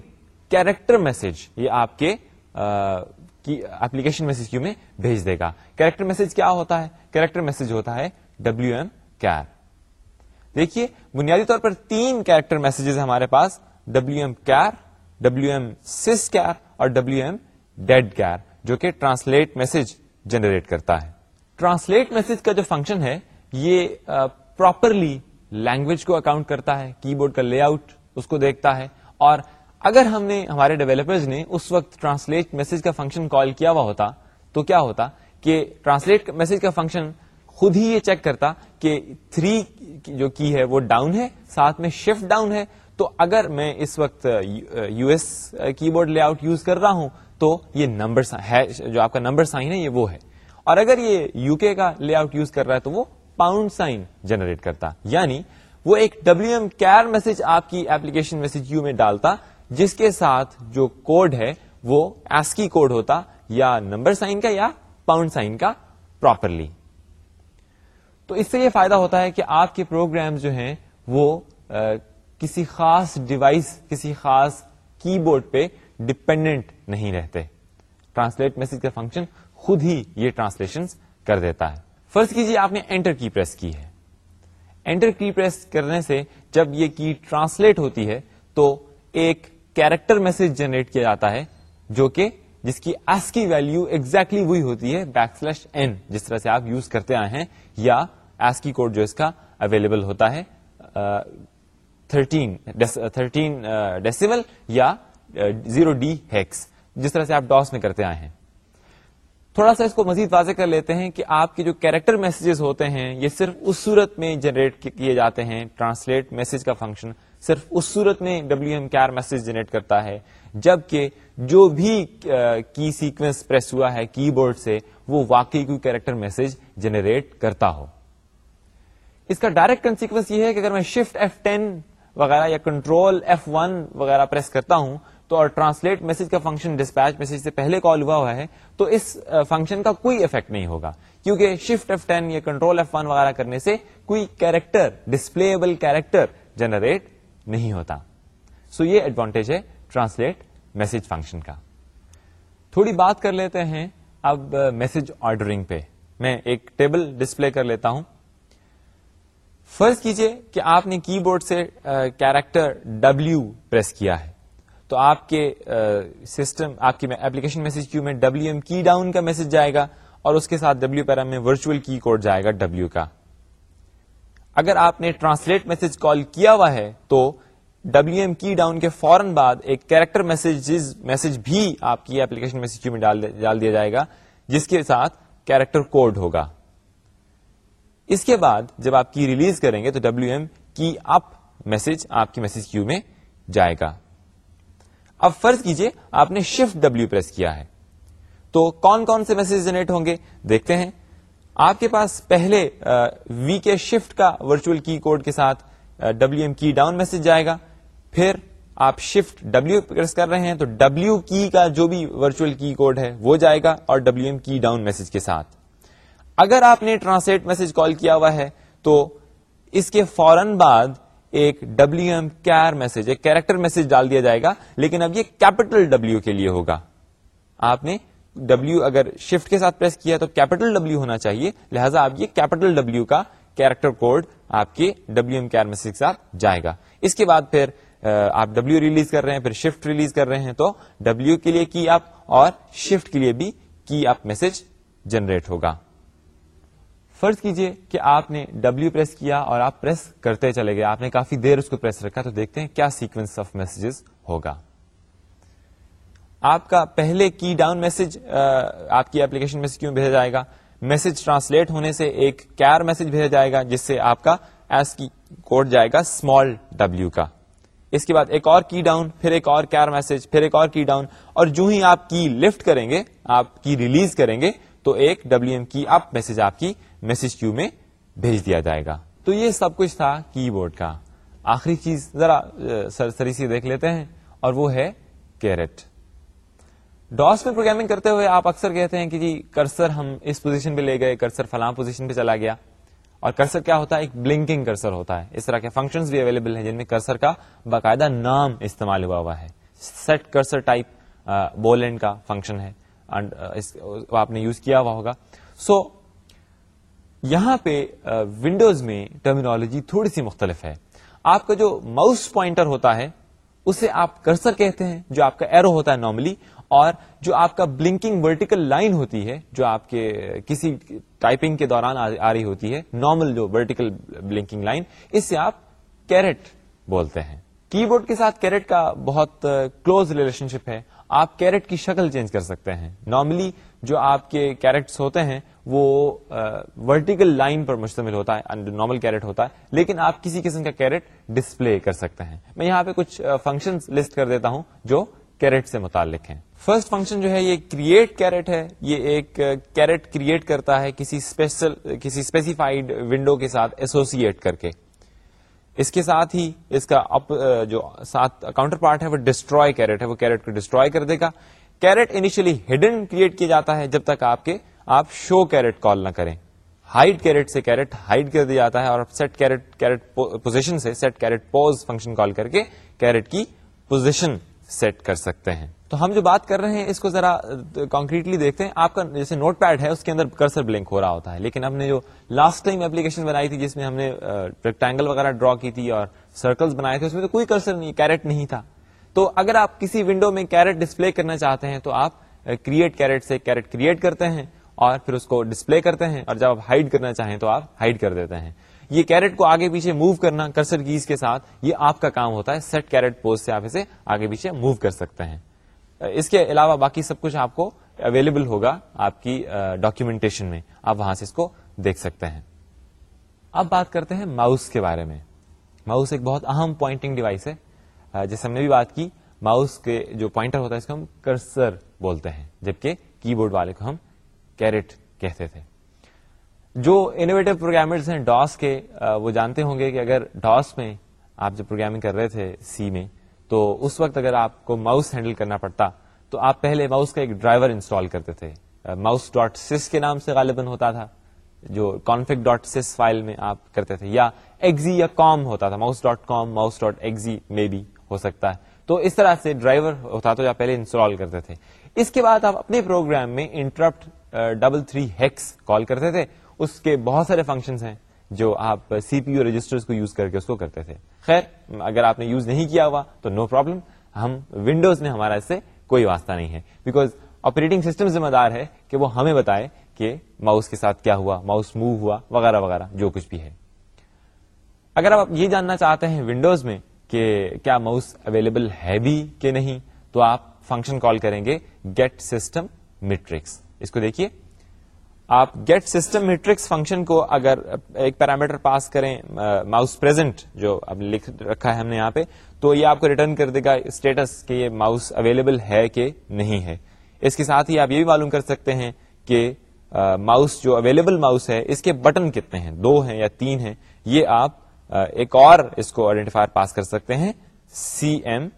کیریکٹر میسج یہ آپ کے ایپلیکیشن میسج کیوں میں بھیج دے گا۔ کیریکٹر میسج کیا ہوتا ہے؟ کیریکٹر میسج ہوتا ہے ڈبلو ایم کیئر دیکھیے، بنیادی طور پر تین کیریکٹر میسجز ہمارے پاس W M char W M sys char اور ڈبلو ایم ڈیڈ کیئر جو کہ ٹرانسلیٹ میسج جنریٹ کرتا ہے۔ ٹرانسلیٹ میسج کا جو فنکشن ہے، یہ پراپرلی لینگویج کو اکاؤنٹ کرتا ہے کی بورڈ کا لے آؤٹ اس کو دیکھتا ہے۔ اور اگر ہم نے، ہمارے ڈیولپرز نے اس وقت ٹرانسلیٹ میسج کا فنکشن کال کیا ہوا ہوتا، تو کیا ہوتا کہ ٹرانسلیٹ میسج کا فنکشن خود ہی یہ چیک کرتا کہ تھری جو کی ہے وہ ڈاؤن ہے، ساتھ میں شفٹ ڈاؤن ہے تو اگر میں اس وقت U S keyboard layout use کر رہا ہوں، تو یہ نمبر ہے، جو آپ کا نمبر سائن ہے، یہ وہ ہے۔ اور اگر یہ یو کے کا لے آؤٹ یوز کر رہا ہے، تو وہ پاؤنڈ سائن جنریٹ کرتا۔ یعنی وہ ایک ڈبلو ایم کیئر میسج آپ کی ایپلیکیشن میسج یو میں ڈالتا، جس کے ساتھ جو کوڈ ہے، وہ ایسکی کوڈ ہوتا، یا نمبر سائن کا یا پاؤنڈ سائن کا پراپرلی۔ تو اس سے یہ فائدہ ہوتا ہے کہ آپ کے پروگرام جو ہیں، وہ کسی خاص ڈیوائس کسی خاص کی بورڈ پہ ڈپینڈنٹ نہیں رہتے۔ ٹرانسلیٹ میسج کا فنکشن خود ہی یہ ٹرانسلیشن کر دیتا ہے۔ فرض کیجیے آپ نے انٹر کی پریس کی ہے۔ انٹر کی پریس کرنے سے جب یہ کی ٹرانسلیٹ ہوتی ہے تو ایک کیریکٹر میسج جنریٹ کیا جاتا ہے جو کہ جس کی ایس کی ویلو ایگزیکٹلی وہی ہوتی ہے بیک سلیش این جس طرح سے آپ یوز کرتے آئے ہیں یا ایس کی کوڈ جو اس کا اویلیبل ہوتا ہے تھرٹین تھرٹین ڈیسیبل یا زیرو ڈی ہیکس جس طرح سے آپ ڈاس میں کرتے آئے ہیں۔ تھوڑا سا اس کو مزید واضح کر لیتے ہیں کہ آپ کے جو کیریکٹر میسجز ہوتے ہیں یہ صرف اس صورت میں جنریٹ کیے جاتے ہیں۔ ٹرانسلیٹ میسج کا فنکشن صرف اس صورت میں W M char message generate کرتا ہے۔ جبکہ جو بھی کی سیکوینس پریس ہوا ہے کی بورڈ سے، وہ واقعی کوئی کیریکٹر میسج جنریٹ کرتا ہو۔ اس کا ڈائریکٹ کنسیکوینس یہ ہے کہ اگر میں شفٹ ایف ٹین وغیرہ یا کنٹرول ایف ون وغیرہ پریس کرتا ہوں تو اور ٹرانسلیٹ میسج کا فنکشن ڈسپیچ میسج سے پہلے کال ہوا ہوا ہے تو اس فنکشن کا کوئی افیکٹ نہیں ہوگا کیونکہ شفٹ ایف ٹین یا کنٹرول ایف ون وغیرہ کرنے سے کوئی کیریکٹر ڈسپلےبل کیریکٹر جنریٹ نہیں ہوتا۔ سو so یہ ایڈوانٹیج ہے ٹرانسلیٹ میسج فنکشن کا۔ تھوڑی بات کر لیتے ہیں اب میسج آرڈرنگ پہ۔ میں ایک ٹیبل ڈسپلے کر لیتا ہوں۔ فرض کیجیے کہ آپ نے کی بورڈ سے کیریکٹر ڈبلو پریس کیا ہے۔ تو آپ کے سسٹم، آپ کی ایپلیکیشن میسج کیو میں ڈبلو ایم کی ڈاؤن کا میسج جائے گا اور اس کے ساتھ ڈبلو پیرا میں ورچوئل کی کوڈ جائے گا ڈبلو کا۔ اگر آپ نے ٹرانسلیٹ میسج کال کیا ہوا ہے تو ڈبلو ایم کی ڈاؤن کے فوراً بعد ایک کیریکٹر میسج میسج بھی آپ کی ایپلیکیشن میسج کیو میں ڈال دیا جائے گا، جس کے ساتھ کیریکٹر کوڈ ہوگا۔ اس کے بعد جب آپ کی ریلیز کریں گے تو ڈبلو ایم کی اپ میسج آپ کی میسج کیو میں جائے گا۔ اب فرض کیجیے آپ نے شفٹ ڈبلو پریس کیا ہے۔ تو کون کون سے میسج جنریٹ ہوں گے؟ دیکھتے ہیں۔ آپ کے پاس پہلے وی کے شفٹ کا ورچوئل کی کوڈ کے ساتھ W M key down message جائے گا۔ پھر آپ شفٹ ڈبلو پریس کر رہے ہیں تو ڈبلو کی کا جو بھی ورچوئل کی کوڈ ہے وہ جائے گا اور W M key down message کے ساتھ۔ اگر آپ نے ٹرانسلیٹ میسج کال کیا ہوا ہے، تو اس کے فوراً بعد ایک ڈبلو ایم کیئر میسج، ایک کیریکٹر میسج ڈال دیا جائے گا، لیکن اب یہ کیپٹل ڈبلو کے لیے ہوگا۔ آپ نے ڈبلو اگر شفٹ کے ساتھ پریس کیا تو کیپٹل ڈبلو ہونا چاہیے، لہٰذا اب یہ کیپٹل ڈبلو کا کیریکٹر کوڈ آپ کے ڈبلو ایم کیئر میسج کے ساتھ جائے گا۔ اس کے بعد پھر آپ ڈبلو ریلیز کر رہے ہیں، پھر شفٹ ریلیز کر رہے ہیں، تو ڈبلو کے لیے کی اپ اور شفٹ کے لیے بھی کی اپ میسج جنریٹ ہوگا۔ فرض کیجیے کہ آپ نے ڈبلو پریس کیا اور آپ پریس کرتے چلے گئے۔ آپ نے کافی دیر اس کو پریس رکھا تو دیکھتے ہیں کیا سیکوینس آف میسجز ہوگا۔ آپ کا پہلے کی ڈاؤن میسج آپ کی ایپلیکیشن میں سے کیوں بھیجا جائے گا؟ میسج ٹرانسلیٹ ہونے سے ایک کیئر میسج بھیجا جائے گا جس سے آپ کا ایس کی کوڈ جائے گا اسمال ڈبلو کا۔ اس کے بعد ایک اور کی ڈاؤن پھر ایک اور کیئر میسج پھر ایک اور کی ڈاؤن اور جو ہی آپ کی لفٹ کریں گے، آپ کی ریلیز کریں گے، تو ایک ڈبلو ایم کی اپ میسج آپ کی میسج کیو میں بھیج دیا جائے گا۔ تو یہ سب کچھ تھا کی بورڈ کا۔ آخری چیز ذرا سری سی دیکھ لیتے ہیں اور وہ ہے کیرٹ۔ ڈاس میں پروگرامنگ کرتے ہوئے آپ اکثر کہتے ہیں کہ جی کرسر ہم اس پوزیشن پہ لے گئے کرسر فلاں پوزیشن پہ چلا گیا۔ اور کرسر کیا ہوتا ہے؟ ایک بلنکنگ کرسر ہوتا ہے۔ اس طرح کے فنکشن بھی اویلیبل ہیں جن میں کرسر کا باقاعدہ نام استعمال ہوا ہوا ہے۔ سیٹ کرسر ٹائپ بولینڈ کا فنکشن ہے۔ آپ نے یوز کیا ہوا ہوگا۔ سو so, یہاں پہ ونڈوز میں ٹرمینالوجی تھوڑی سی مختلف ہے۔ آپ کا جو ماؤس پوائنٹر ہوتا ہے، اسے آپ کرسر کہتے ہیں، جو آپ کا ایرو ہوتا ہے نارملی، اور جو آپ کا بلنکنگ ورٹیکل لائن ہوتی ہے، جو آپ کے کسی ٹائپنگ کے دوران آ رہی ہوتی ہے، نارمل جو ورٹیکل بلنکنگ لائن اس سے آپ کیرٹ بولتے ہیں۔ کی بورڈ کے ساتھ کیرٹ کا بہت کلوز ریلیشن شپ ہے۔ آپ کیرٹ کی شکل چینج کر سکتے ہیں۔ نارملی جو آپ کے کیرٹس ہوتے ہیں، وہ ورٹیکل لائن پر مشتمل ہوتا ہے نارمل کیرٹ ہوتا ہے، لیکن آپ کسی قسم کا کیرٹ ڈسپلے کر سکتے ہیں۔ میں یہاں پہ کچھ فنکشن لسٹ کر دیتا ہوں جو کیرٹ سے متعلق ہیں۔ فرسٹ فنکشن جو ہے، یہ کریٹ کیرٹ ہے۔ یہ ایک کیرٹ کریٹ کرتا ہے کسی اسپیشل کسی اسپیسیفائڈ ونڈو کے ساتھ ایسوسیٹ کر کے۔ اس کے ساتھ ہی اس کا اپ جو ساتھ کاؤنٹر پارٹ ہے، وہ ڈسٹروائے کیرٹ ہے، وہ کیرٹ کو ڈسٹروائے کر دے گا۔ کیرٹ انیشلی ہڈن کریٹ کیا جاتا ہے جب تک آپ کے آپ شو کیرٹ کال نہ کریں۔ ہائڈ کیرٹ سے کیرٹ ہائڈ کر دیا جاتا ہے اور سیٹ کیرٹ کیرٹ پوزیشن سے set caret pos function call کر کے کیرٹ کی پوزیشن سیٹ کر سکتے ہیں۔ تو ہم جو بات کر رہے ہیں، اس کو ذرا کانکریٹلی دیکھتے ہیں۔ آپ کا جیسے نوٹ پیڈ ہے، اس کے اندر کرسر بلنک ہو رہا ہوتا ہے۔ لیکن ہم نے جو لاسٹ ٹائم اپلیکیشن بنائی تھی، جس میں ہم نے ریکٹینگل وغیرہ ڈرا کی تھی اور سرکلز بنائے تھے، اس میں تو کوئی کرسر نہیں، کیرٹ نہیں تھا۔ تو اگر آپ کسی ونڈو میں کیرٹ ڈسپلے کرنا چاہتے ہیں تو آپ uh, کریٹ کیرٹ سے کیرٹ کریٹ کرتے ہیں اور پھر اس کو ڈسپلے کرتے ہیں اور جب آپ ہائڈ کرنا چاہیں تو آپ ہائڈ کر دیتے ہیں۔ یہ کیرٹ کو آگے پیچھے موو کرنا کرسر کیز کے ساتھ، یہ آپ کا کام ہوتا ہے۔ سیٹ کیرٹ پوز سے آپ اسے آگے پیچھے موو کر سکتے ہیں۔ uh, اس کے علاوہ باقی سب کچھ آپ کو اویلیبل ہوگا آپ کی uh, ڈاکیومنٹیشن میں۔ آپ وہاں سے اس کو دیکھ سکتے ہیں۔ اب بات کرتے ہیں ماؤس کے بارے میں۔ ماؤس ایک بہت اہم پوائنٹنگ ڈیوائس ہے۔ جیسے ہم نے بھی بات کی، ماؤس کے جو پوائنٹر ہوتا ہے، اس کو ہم کرسر بولتے ہیں، جبکہ کی بورڈ والے کو ہم کیرٹ کہتے تھے۔ جو انوویٹو پروگرامرز ہیں ڈاس کے وہ جانتے ہوں گے کہ اگر ڈاس میں آپ جو پروگرامنگ کر رہے تھے سی میں، تو اس وقت اگر آپ کو ماؤس ہینڈل کرنا پڑتا، تو آپ پہلے ماؤس کا ایک ڈرائیور انسٹال کرتے تھے۔ ماؤس ڈاٹ سس کے نام سے غالباً ہوتا تھا، جو کانفک ڈاٹ سس فائل میں آپ کرتے تھے، یا ایگزی یا کام ہوتا تھا mouse dot com mouse dot exe میں بھی ہو سکتا ہے۔ تو اس طرح سے ڈرائیور ہوتا تو آپ پہلے انسٹال کرتے تھے۔ اس کے بعد آپ اپنے پروگرام میں interrupt double three hex call کرتے تھے۔ اس کے بہت سارے فنکشنز ہیں جو آپ سی پی یو رجسٹر کو یوز کر کے اس کو کرتے تھے۔ خیر، اگر آپ نے یوز نہیں کیا ہوا تو نو no پرابلم۔ ہم ونڈوز میں ہمارا اس سے کوئی واسطہ نہیں ہے۔ بیکاز آپریٹنگ سسٹم ذمہ دار ہے کہ وہ ہمیں بتائے کہ ماؤس کے ساتھ کیا ہوا، ماؤس موو ہوا، وغیرہ وغیرہ، جو کچھ بھی ہے۔ اگر آپ یہ جاننا چاہتے ہیں ونڈوز میں کہ کیا ماؤس اویلیبل ہے بھی کہ نہیں، تو آپ فنکشن کال کریں گے گیٹ سسٹم میٹرکس اس کو دیکھیے۔ آپ گیٹ سسٹم میٹرکس فنکشن کو اگر ایک پیرامیٹر پاس کریں ماؤس پرزینٹ جو اب لکھ رکھا ہے ہم نے یہاں پہ، تو یہ آپ کو ریٹرن کر دے گا اسٹیٹس کہ یہ ماؤس اویلیبل ہے کہ نہیں ہے۔ اس کے ساتھ ہی آپ یہ بھی معلوم کر سکتے ہیں کہ ماؤس جو اویلیبل ماؤس ہے، اس کے بٹن کتنے ہیں؟ دو ہیں یا تین ہیں؟ یہ آپ ایک اور اس کو آئیڈینٹیفائر پاس کر سکتے ہیں C M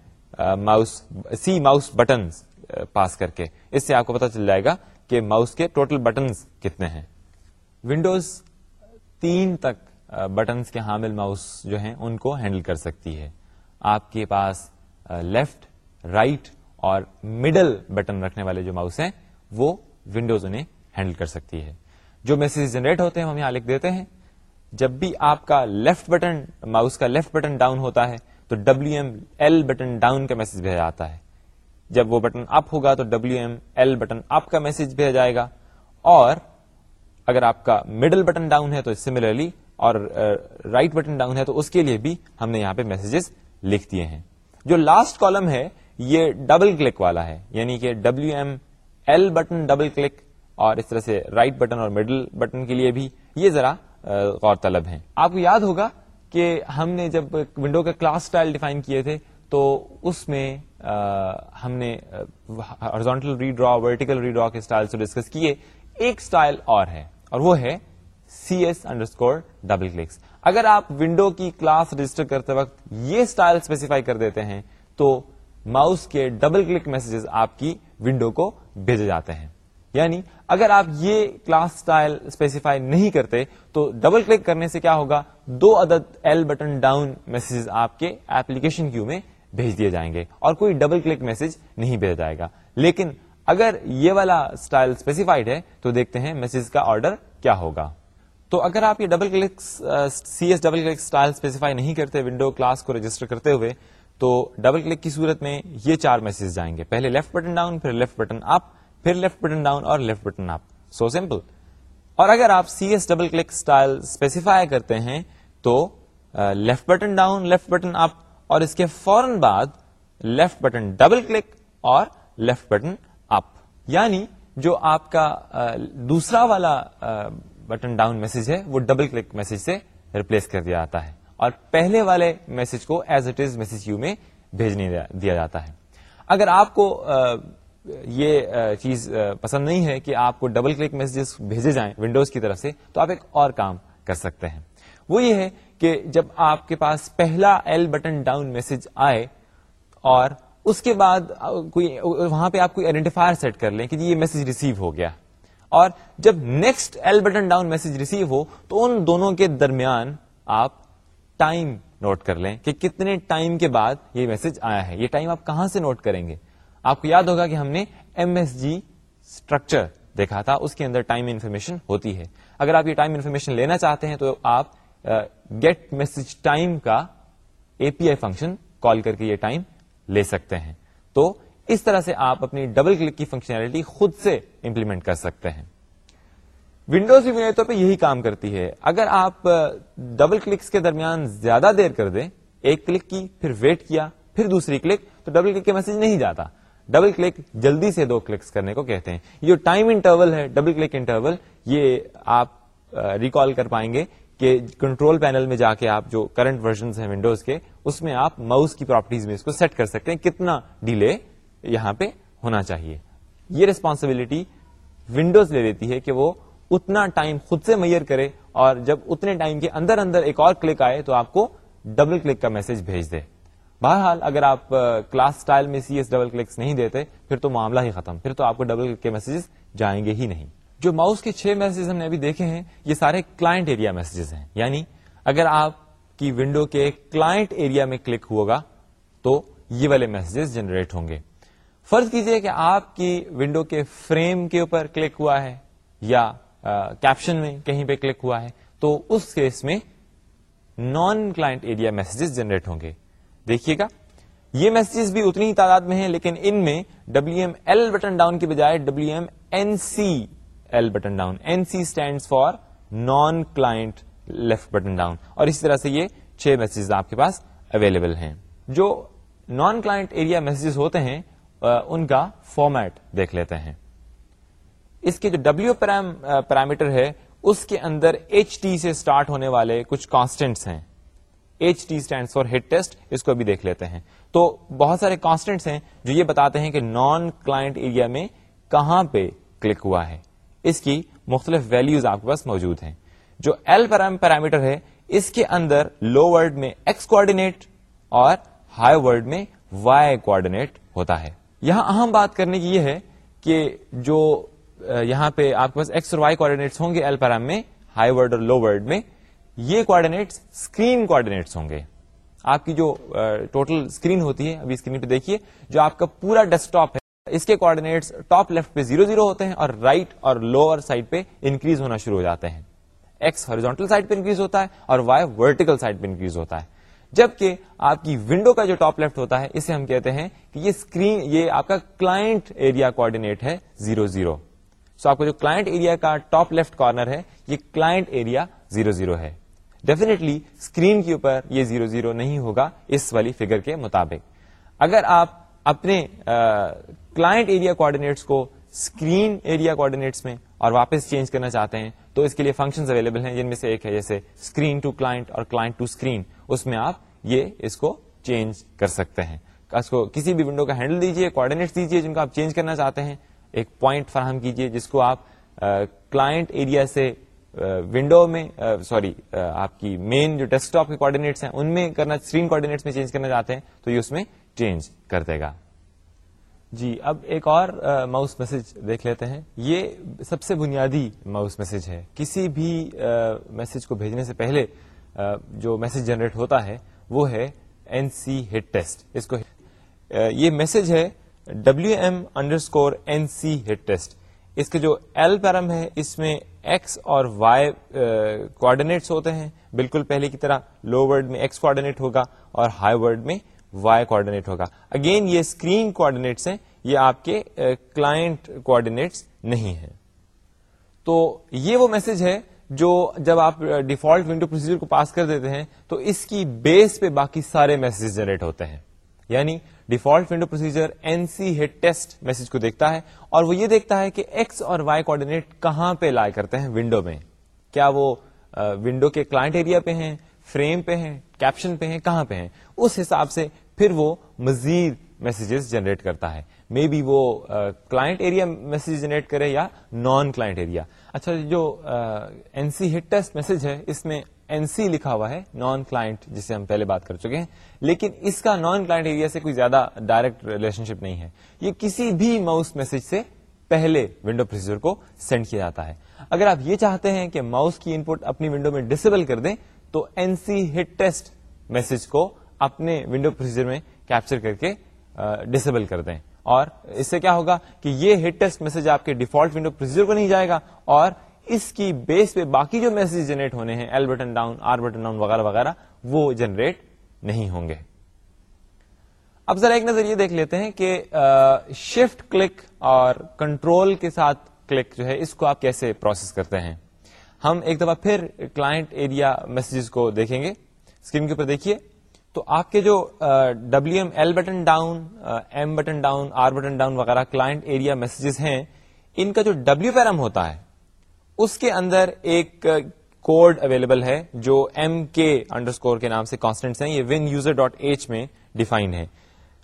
mouse C mouse button pass کر کے۔ اس سے آپ کو پتا چل جائے گا کہ ماؤس کے ٹوٹل بٹنز کتنے ہیں۔ ونڈوز تین تک بٹنز کے حامل ماؤس جو ہیں، ان کو ہینڈل کر سکتی ہے۔ آپ کے پاس لیفٹ رائٹ اور مڈل بٹن رکھنے والے جو ماؤس ہیں، وہ ونڈوز انہیں ہینڈل کر سکتی ہے۔ جو میسج جنریٹ ہوتے ہیں، ہم یہاں لکھ دیتے ہیں۔ جب بھی آپ کا لیفٹ بٹن ماؤس کا لیفٹ بٹن ڈاؤن ہوتا ہے، تو W M L button down کا میسج بھیجا جاتا ہے۔ جب وہ بٹن اپ ہوگا تو W M L button up کا میسج بھیجا جائے گا۔ اور اگر آپ کا مڈل بٹن ڈاؤن ہے تو سملرلی اور رائٹ بٹن ڈاؤن ہے تو اس کے لیے بھی ہم نے یہاں پہ میسجز لکھ دیے ہیں۔ جو لاسٹ کالم ہے، یہ ڈبل کلک والا ہے۔ یعنی کہ W M L button double click اور اس طرح سے رائٹ بٹن اور مڈل بٹن کے لیے بھی۔ یہ ذرا غور طلب ہے آپ کو یاد ہوگا کہ ہم نے جب ونڈو کے کلاس اسٹائل ڈیفائن کیے تھے، تو اس میں ہم نے ہارزونٹل ریڈرا ورٹیکل ریڈرا کے اسٹائل سے ڈسکس کیے۔ ایک اسٹائل اور ہے، اور وہ ہے C S underscore double clicks اگر آپ ونڈو کی کلاس رجسٹر کرتے وقت یہ اسٹائل اسپیسیفائی کر دیتے ہیں، تو ماؤس کے ڈبل کلک میسجز آپ کی ونڈو کو بھیجے جاتے ہیں۔ یعنی اگر آپ یہ کلاس اسٹائل اسپیسیفائی نہیں کرتے تو ڈبل کلک کرنے سے کیا ہوگا؟ دو عدد ایل بٹن ڈاؤن میسجز آپ کے ایپلیکیشن کیو میں بھیج دیے جائیں گے اور کوئی ڈبل کلک میسج نہیں بھیجا جائے گا۔ لیکن اگر یہ والا اسٹائل اسپیسیفائڈ ہے تو دیکھتے ہیں میسج کا آرڈر کیا ہوگا۔ تو اگر آپ یہ double click C S double click style specify نہیں کرتے ونڈو کلاس کو رجسٹر کرتے ہوئے، تو ڈبل کلک کی صورت میں یہ چار میسج جائیں گے۔ پہلے لیفٹ بٹن ڈاؤن پھر لیفٹ بٹن اپ پھر لیفٹ بٹن ڈاؤن اور left button up so simple اور اگر آپ C S double click style specify کرتے ہیں تو left button down left button up اور اس کے فوراً بعد لیفٹ بٹن ڈبل کلک اور لیفٹ بٹن اپ یعنی جو آپ کا uh, دوسرا والا بٹن ڈاؤن میسج ہے، وہ ڈبل کلک میسج سے ریپلیس کر دیا جاتا ہے اور پہلے والے میسج کو as it is message queue میں بھیجنے دیا جاتا ہے۔ اگر آپ کو uh, یہ چیز پسند نہیں ہے کہ آپ کو ڈبل کلک میسجز بھیجے جائیں ونڈوز کی طرف سے، تو آپ ایک اور کام کر سکتے ہیں۔ وہ یہ ہے کہ جب آپ کے پاس پہلا ایل بٹن ڈاؤن میسج آئے اور اس کے بعد کوئی، وہاں پہ آپ کوئی آئیڈینٹیفائر سیٹ کر لیں کہ جی یہ میسج ریسیو ہو گیا۔ اور جب next L button down message receive ہو، تو ان دونوں کے درمیان آپ ٹائم نوٹ کر لیں کہ کتنے ٹائم کے بعد یہ میسج آیا ہے۔ یہ ٹائم آپ کہاں سے نوٹ کریں گے؟ آپ کو یاد ہوگا کہ ہم نے ایم ایس جی اسٹرکچر دیکھا تھا، اس کے اندر ٹائم انفارمیشن ہوتی ہے۔ اگر آپ یہ ٹائم انفارمیشن لینا چاہتے ہیں تو آپ گیٹ میسج ٹائم کا اے پی آئی فنکشن کال کر کے یہ ٹائم لے سکتے ہیں۔ تو اس طرح سے آپ اپنی ڈبل کلک کی فنکشنلٹی خود سے امپلیمنٹ کر سکتے ہیں۔ ونڈوز بھی بنیادی طور پہ یہی کام کرتی ہے۔ اگر آپ ڈبل کلکس کے درمیان زیادہ دیر کر دیں، ایک کلک کی، پھر ویٹ کیا، پھر دوسری کلک تو ڈبل کلک کے میسج نہیں جاتا۔ ڈبل کلک جلدی سے دو کلکس کرنے کو کہتے ہیں۔ یہ ٹائم انٹرول ہے ڈبل کلک انٹرول یہ آپ ریکال کر پائیں گے کہ کنٹرول پینل میں جا کے آپ جو کرنٹ ورژن ہیں ونڈوز کے، اس میں آپ ماؤس کی پراپرٹیز میں اس کو سیٹ کر سکتے ہیں۔ کتنا ڈیلے یہاں پہ ہونا چاہیے۔ یہ ریسپانسبلٹی ونڈوز لے لیتی ہے کہ وہ اتنا ٹائم خود سے میئر کرے اور جب اتنے ٹائم کے اندر اندر ایک اور کلک آئے تو آپ کو ڈبل کلک کا میسج بھیج دے۔ بہرحال اگر آپ کلاس اسٹائل میں سی ایس ڈبل کلکس نہیں دیتے، پھر تو معاملہ ہی ختم، پھر تو آپ کو ڈبل کلک کے میسجز جائیں گے ہی نہیں۔ جو ماؤس کے چھ میسجز ہم نے ابھی دیکھے ہیں، یہ سارے کلائنٹ ایریا میسجز ہیں۔ یعنی اگر آپ کی ونڈو کے کلائنٹ ایریا میں کلک ہوگا تو یہ والے میسجز جنریٹ ہوں گے۔ فرض کیجیے کہ آپ کی ونڈو کے فریم کے اوپر کلک ہوا ہے، یا کیپشن میں کہیں پہ کلک ہوا ہے، تو اس کیس میں non client area messages generate ہوں گے۔ دیکھیے گا۔ یہ میسجز بھی اتنی ہی تعداد میں ہیں، لیکن ان میں W M L button down کی بجائے W M N C L button down N C stand for non client left button down اور اسی طرح سے یہ چھ میسجز آپ کے پاس اویلیبل ہیں۔ جو نان کلائنٹ ایریا میسجز ہوتے ہیں ان کا فارمیٹ دیکھ لیتے ہیں۔ اس کے جو ڈبلو پیرامیٹر ہے، اس کے اندر ایچ ٹی سے اسٹارٹ ہونے والے کچھ کانسٹینٹس ہیں۔ H T stand for hit test اس کو بھی دیکھ لیتے ہیں تو بہت سارے کانسٹینٹس ہیں جو یہ بتاتے ہیں کہ نان کلائنٹ ایریا میں کہاں پہ کلک ہوا ہے اس کی مختلف ویلوز آپ کے پاس موجود ہیں جو ایل پیرامیٹر ہے اس کے اندر لو ورڈ میں ایکس کوآڈینیٹ اور ہائی ورڈ میں وائی کوآڈینیٹ ہوتا ہے یہاں اہم بات کرنے کی یہ ہے کہ جو یہاں پہ آپ کے پاس ایکس اور وائی کوآڈینیٹس ہوں گے ایل پیرام میں ہائی ورڈ اور لو ورڈ میں یہ کوآڈینیٹس اسکرین کوآڈینیٹس ہوں گے۔ آپ کی جو ٹوٹل اسکرین ہوتی ہے، ابھی اسکرین پہ دیکھیے، جو آپ کا پورا ڈیسک ٹاپ ہے، اس کے کوآڈینیٹس ٹاپ لیفٹ پہ زیرو زیرو ہوتے ہیں اور رائٹ اور لوور سائڈ پہ انکریز ہونا شروع ہو جاتے ہیں۔ ایکس ہارزونٹل سائڈ پہ انکریز ہوتا ہے اور وائی ورٹیکل سائڈ پہ انکریز ہوتا ہے۔ جبکہ آپ کی ونڈو کا جو ٹاپ لیفٹ ہوتا ہے، اسے ہم کہتے ہیں کہ یہ اسکرین یہ آپ کا کلائنٹ ایریا کوآڈینیٹ ہے زیرو زیرو سو آپ کا جو کلائنٹ ایریا کا ٹاپ لیفٹ کارنر ہے، یہ کلائنٹ ایریا زیرو زیرو ہے۔ ڈیفینیٹلی اسکرین کے اوپر یہ زیرو زیرو نہیں ہوگا اس والی فگر کے مطابق۔ اگر آپ اپنے کلائنٹ ایریا کوآڈینیٹس کو اسکرین ایریا کوآڈینیٹس میں اور واپس چینج کرنا چاہتے ہیں، تو اس کے لیے فنکشن اویلیبل ہیں، جن میں سے ایک ہے، جیسے اسکرین ٹو کلائنٹ اور کلائنٹ ٹو اسکرین اس میں آپ یہ اس کو چینج کر سکتے ہیں۔ اس کو کسی بھی ونڈو کا ہینڈل دیجیے کوآڈینیٹس دیجیے جن کو آپ چینج کرنا چاہتے ہیں۔ ایک پوائنٹ فراہم کیجیے جس کو آپ کلائنٹ ایریا سے ونڈو میں سوری آپ کی مین جو ڈیسک ٹاپ کے کوآڈینیٹس ہیں، ان میں کرنا اسکرین کوآڈینیٹس میں چینج کرنا چاہتے ہیں، تو یہ اس میں چینج کر دے گا۔ جی اب ایک اور ماؤس میسج دیکھ لیتے ہیں۔ یہ سب سے بنیادی ماؤس میسج ہے۔ کسی بھی میسج کو بھیجنے سے پہلے جو میسج جنریٹ ہوتا ہے، وہ ہے این سی ہٹ ٹیسٹ اس کو یہ میسج ہے W M underscore N C hit test اس کے جو ایل پیرم ہے، اس میں ایکس اور وائی کوآڈینیٹس ہوتے ہیں۔ بالکل پہلے کی طرح لو ورڈ میں ایکس کوآڈینیٹ ہوگا اور ہائی ورڈ میں وائی کوآڈینیٹ ہوگا۔ اگین یہ اسکرین کوآڈینیٹس ہیں، یہ آپ کے کلائنٹ کوآڈینیٹس نہیں ہیں۔ تو یہ وہ میسج ہے جو جب آپ ڈیفالٹ ونڈو پروسیجر کو پاس کر دیتے ہیں، تو اس کی بیس پہ باقی سارے میسج جنریٹ ہوتے ہیں۔ یعنی default window procedure N C hit test message کو دیکھتا ہے اور وہ یہ دیکھتا ہے کہ ایکس اور وائی کوآڈینیٹ کہاں پہ لائے کرتے ہیں ونڈو میں۔ کیا وہ ونڈو کے کلائنٹ ایریا پہ ہیں فریم پہ ہیں کیپشن پہ ہیں، کہاں پہ ہیں؟ اس حساب سے پھر وہ مزید میسجز جنریٹ کرتا ہے۔ مے بی وہ کلائنٹ ایریا میسج جنریٹ کرے یا نان کلائنٹ ایریا اچھا جو N C hit test message ہے، اس میں این سی لکھا ہوا ہے نان کلائنٹ جسے ہم پہلے بات کر چکے ہیں۔ لیکن اس کا نان کلائنٹ ایریا سے کوئی زیادہ ڈائریکٹ ریلیشن شپ نہیں ہے۔ یہ کسی بھی ماؤس میسج سے پہلے ونڈو پروسیجر کو سینڈ کیا جاتا ہے۔ اگر آپ یہ چاہتے ہیں کہ ماؤس کی ان پٹ اپنی ونڈو میں ڈسیبل کر دیں، تو N C hit test message کو اپنے ونڈو پروسیجر میں کیپچر کر کے uh, ڈسیبل کر دیں۔ اور اس سے کیا ہوگا کہ یہ ہٹ ٹیسٹ میسج آپ کے ڈیفالٹ ونڈو پروسیجر کو نہیں جائے گا اور اس کی بیس پہ باقی جو میسج جنریٹ ہونے ہیں L button down R button down وغیرہ وغیرہ، وہ جنریٹ نہیں ہوں گے۔ اب ذرا ایک نظر یہ دیکھ لیتے ہیں کہ شفٹ کلک اور کنٹرول کے ساتھ کلک جو ہے، اس کو آپ کیسے پروسیس کرتے ہیں؟ ہم ایک دفعہ پھر کلائنٹ ایریا میسجز کو دیکھیں گے۔ اسکرین کے اوپر دیکھیے۔ تو آپ کے جو W M L button down M button down R button down وغیرہ کلائنٹ ایریا میسجز ہیں، ان کا جو ڈبلو پیرم ہوتا ہے، اس کے اندر ایک کوڈ اویلیبل ہے جو ایم کے انڈر اسکور کے نام سے کانسٹنٹ ہیں، یہ ون یوزر ڈاٹ ایچ میں ڈیفائنڈ ہے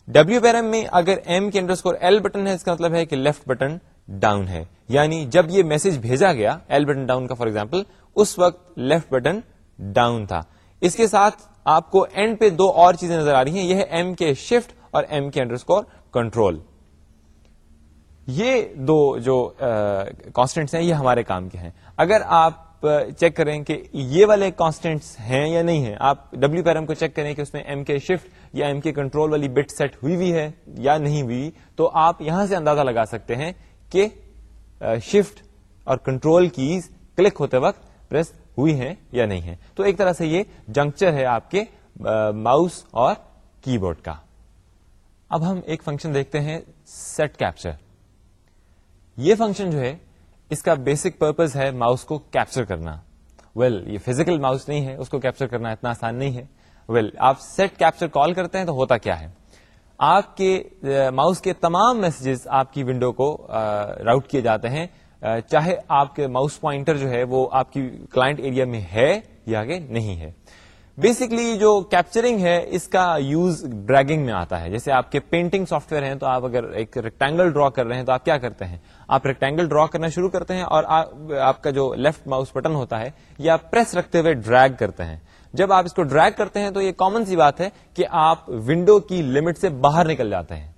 ڈبلو پیرم میں اگر ایم کے انڈر اسکور ایل بٹن ہے، اس کا مطلب ہے کہ لیفٹ بٹن ڈاؤن ہے۔ یعنی جب یہ میسج بھیجا گیا ایل بٹن ڈاؤن کا فار ایگزامپل اس وقت لیفٹ بٹن ڈاؤن تھا۔ اس کے ساتھ آپ کو اینڈ پہ دو اور چیزیں نظر آ رہی ہیں، یہ ہے ایم کے شفٹ اور ایم کے انڈر اسکور کنٹرول یہ دو جو کانسٹینٹس ہیں، یہ ہمارے کام کے ہیں۔ اگر آپ چیک کریں کہ یہ والے کانسٹینٹس ہیں یا نہیں ہیں، آپ ڈبلو پیرم کو چیک کریں کہ اس میں ایم کے شفٹ یا ایم کے کنٹرول والی بٹ سیٹ ہوئی ہوئی ہے یا نہیں ہوئی، تو آپ یہاں سے اندازہ لگا سکتے ہیں کہ شفٹ اور کنٹرول کیز کلک ہوتے وقت پریس ہوئی ہیں یا نہیں ہے تو ایک طرح سے یہ جنکچر ہے آپ کے ماؤس اور کی بورڈ کا۔ اب ہم ایک فنکشن دیکھتے ہیں سیٹ کیپچر یہ فنکشن جو ہے اس کا بیسک پرپز ہے ماؤس کو کیپچر کرنا۔ ویل well, یہ فزیکل ماؤس نہیں ہے اس کو کیپچر کرنا اتنا آسان نہیں ہے۔ ویل well, آپ سیٹ کیپچر کال کرتے ہیں تو ہوتا کیا ہے؟ آپ کے ماؤس کے تمام میسجز آپ کی ونڈو کو راؤٹ کیے جاتے ہیں۔ چاہے آپ کے ماؤس پوائنٹر جو ہے وہ آپ کی کلائنٹ ایریا میں ہے یا کہ نہیں ہے۔ بیسکلی جو کیپچرنگ ہے اس کا یوز ڈریگنگ میں آتا ہے۔ جیسے آپ کے پینٹنگ سافٹ ویئر ہیں تو آپ اگر ایک ریکٹینگل ڈرا کر رہے ہیں تو آپ کیا کرتے ہیں؟ آپ ریکٹینگل ڈرا کرنا شروع کرتے ہیں اور آپ کا جو لیفٹ ماؤس بٹن ہوتا ہے، یہ آپ پریس رکھتے ہوئے ڈریگ کرتے ہیں۔ جب آپ اس کو ڈریگ کرتے ہیں تو یہ کامن سی بات ہے کہ آپ ونڈو کی لمٹ سے باہر نکل جاتے ہیں۔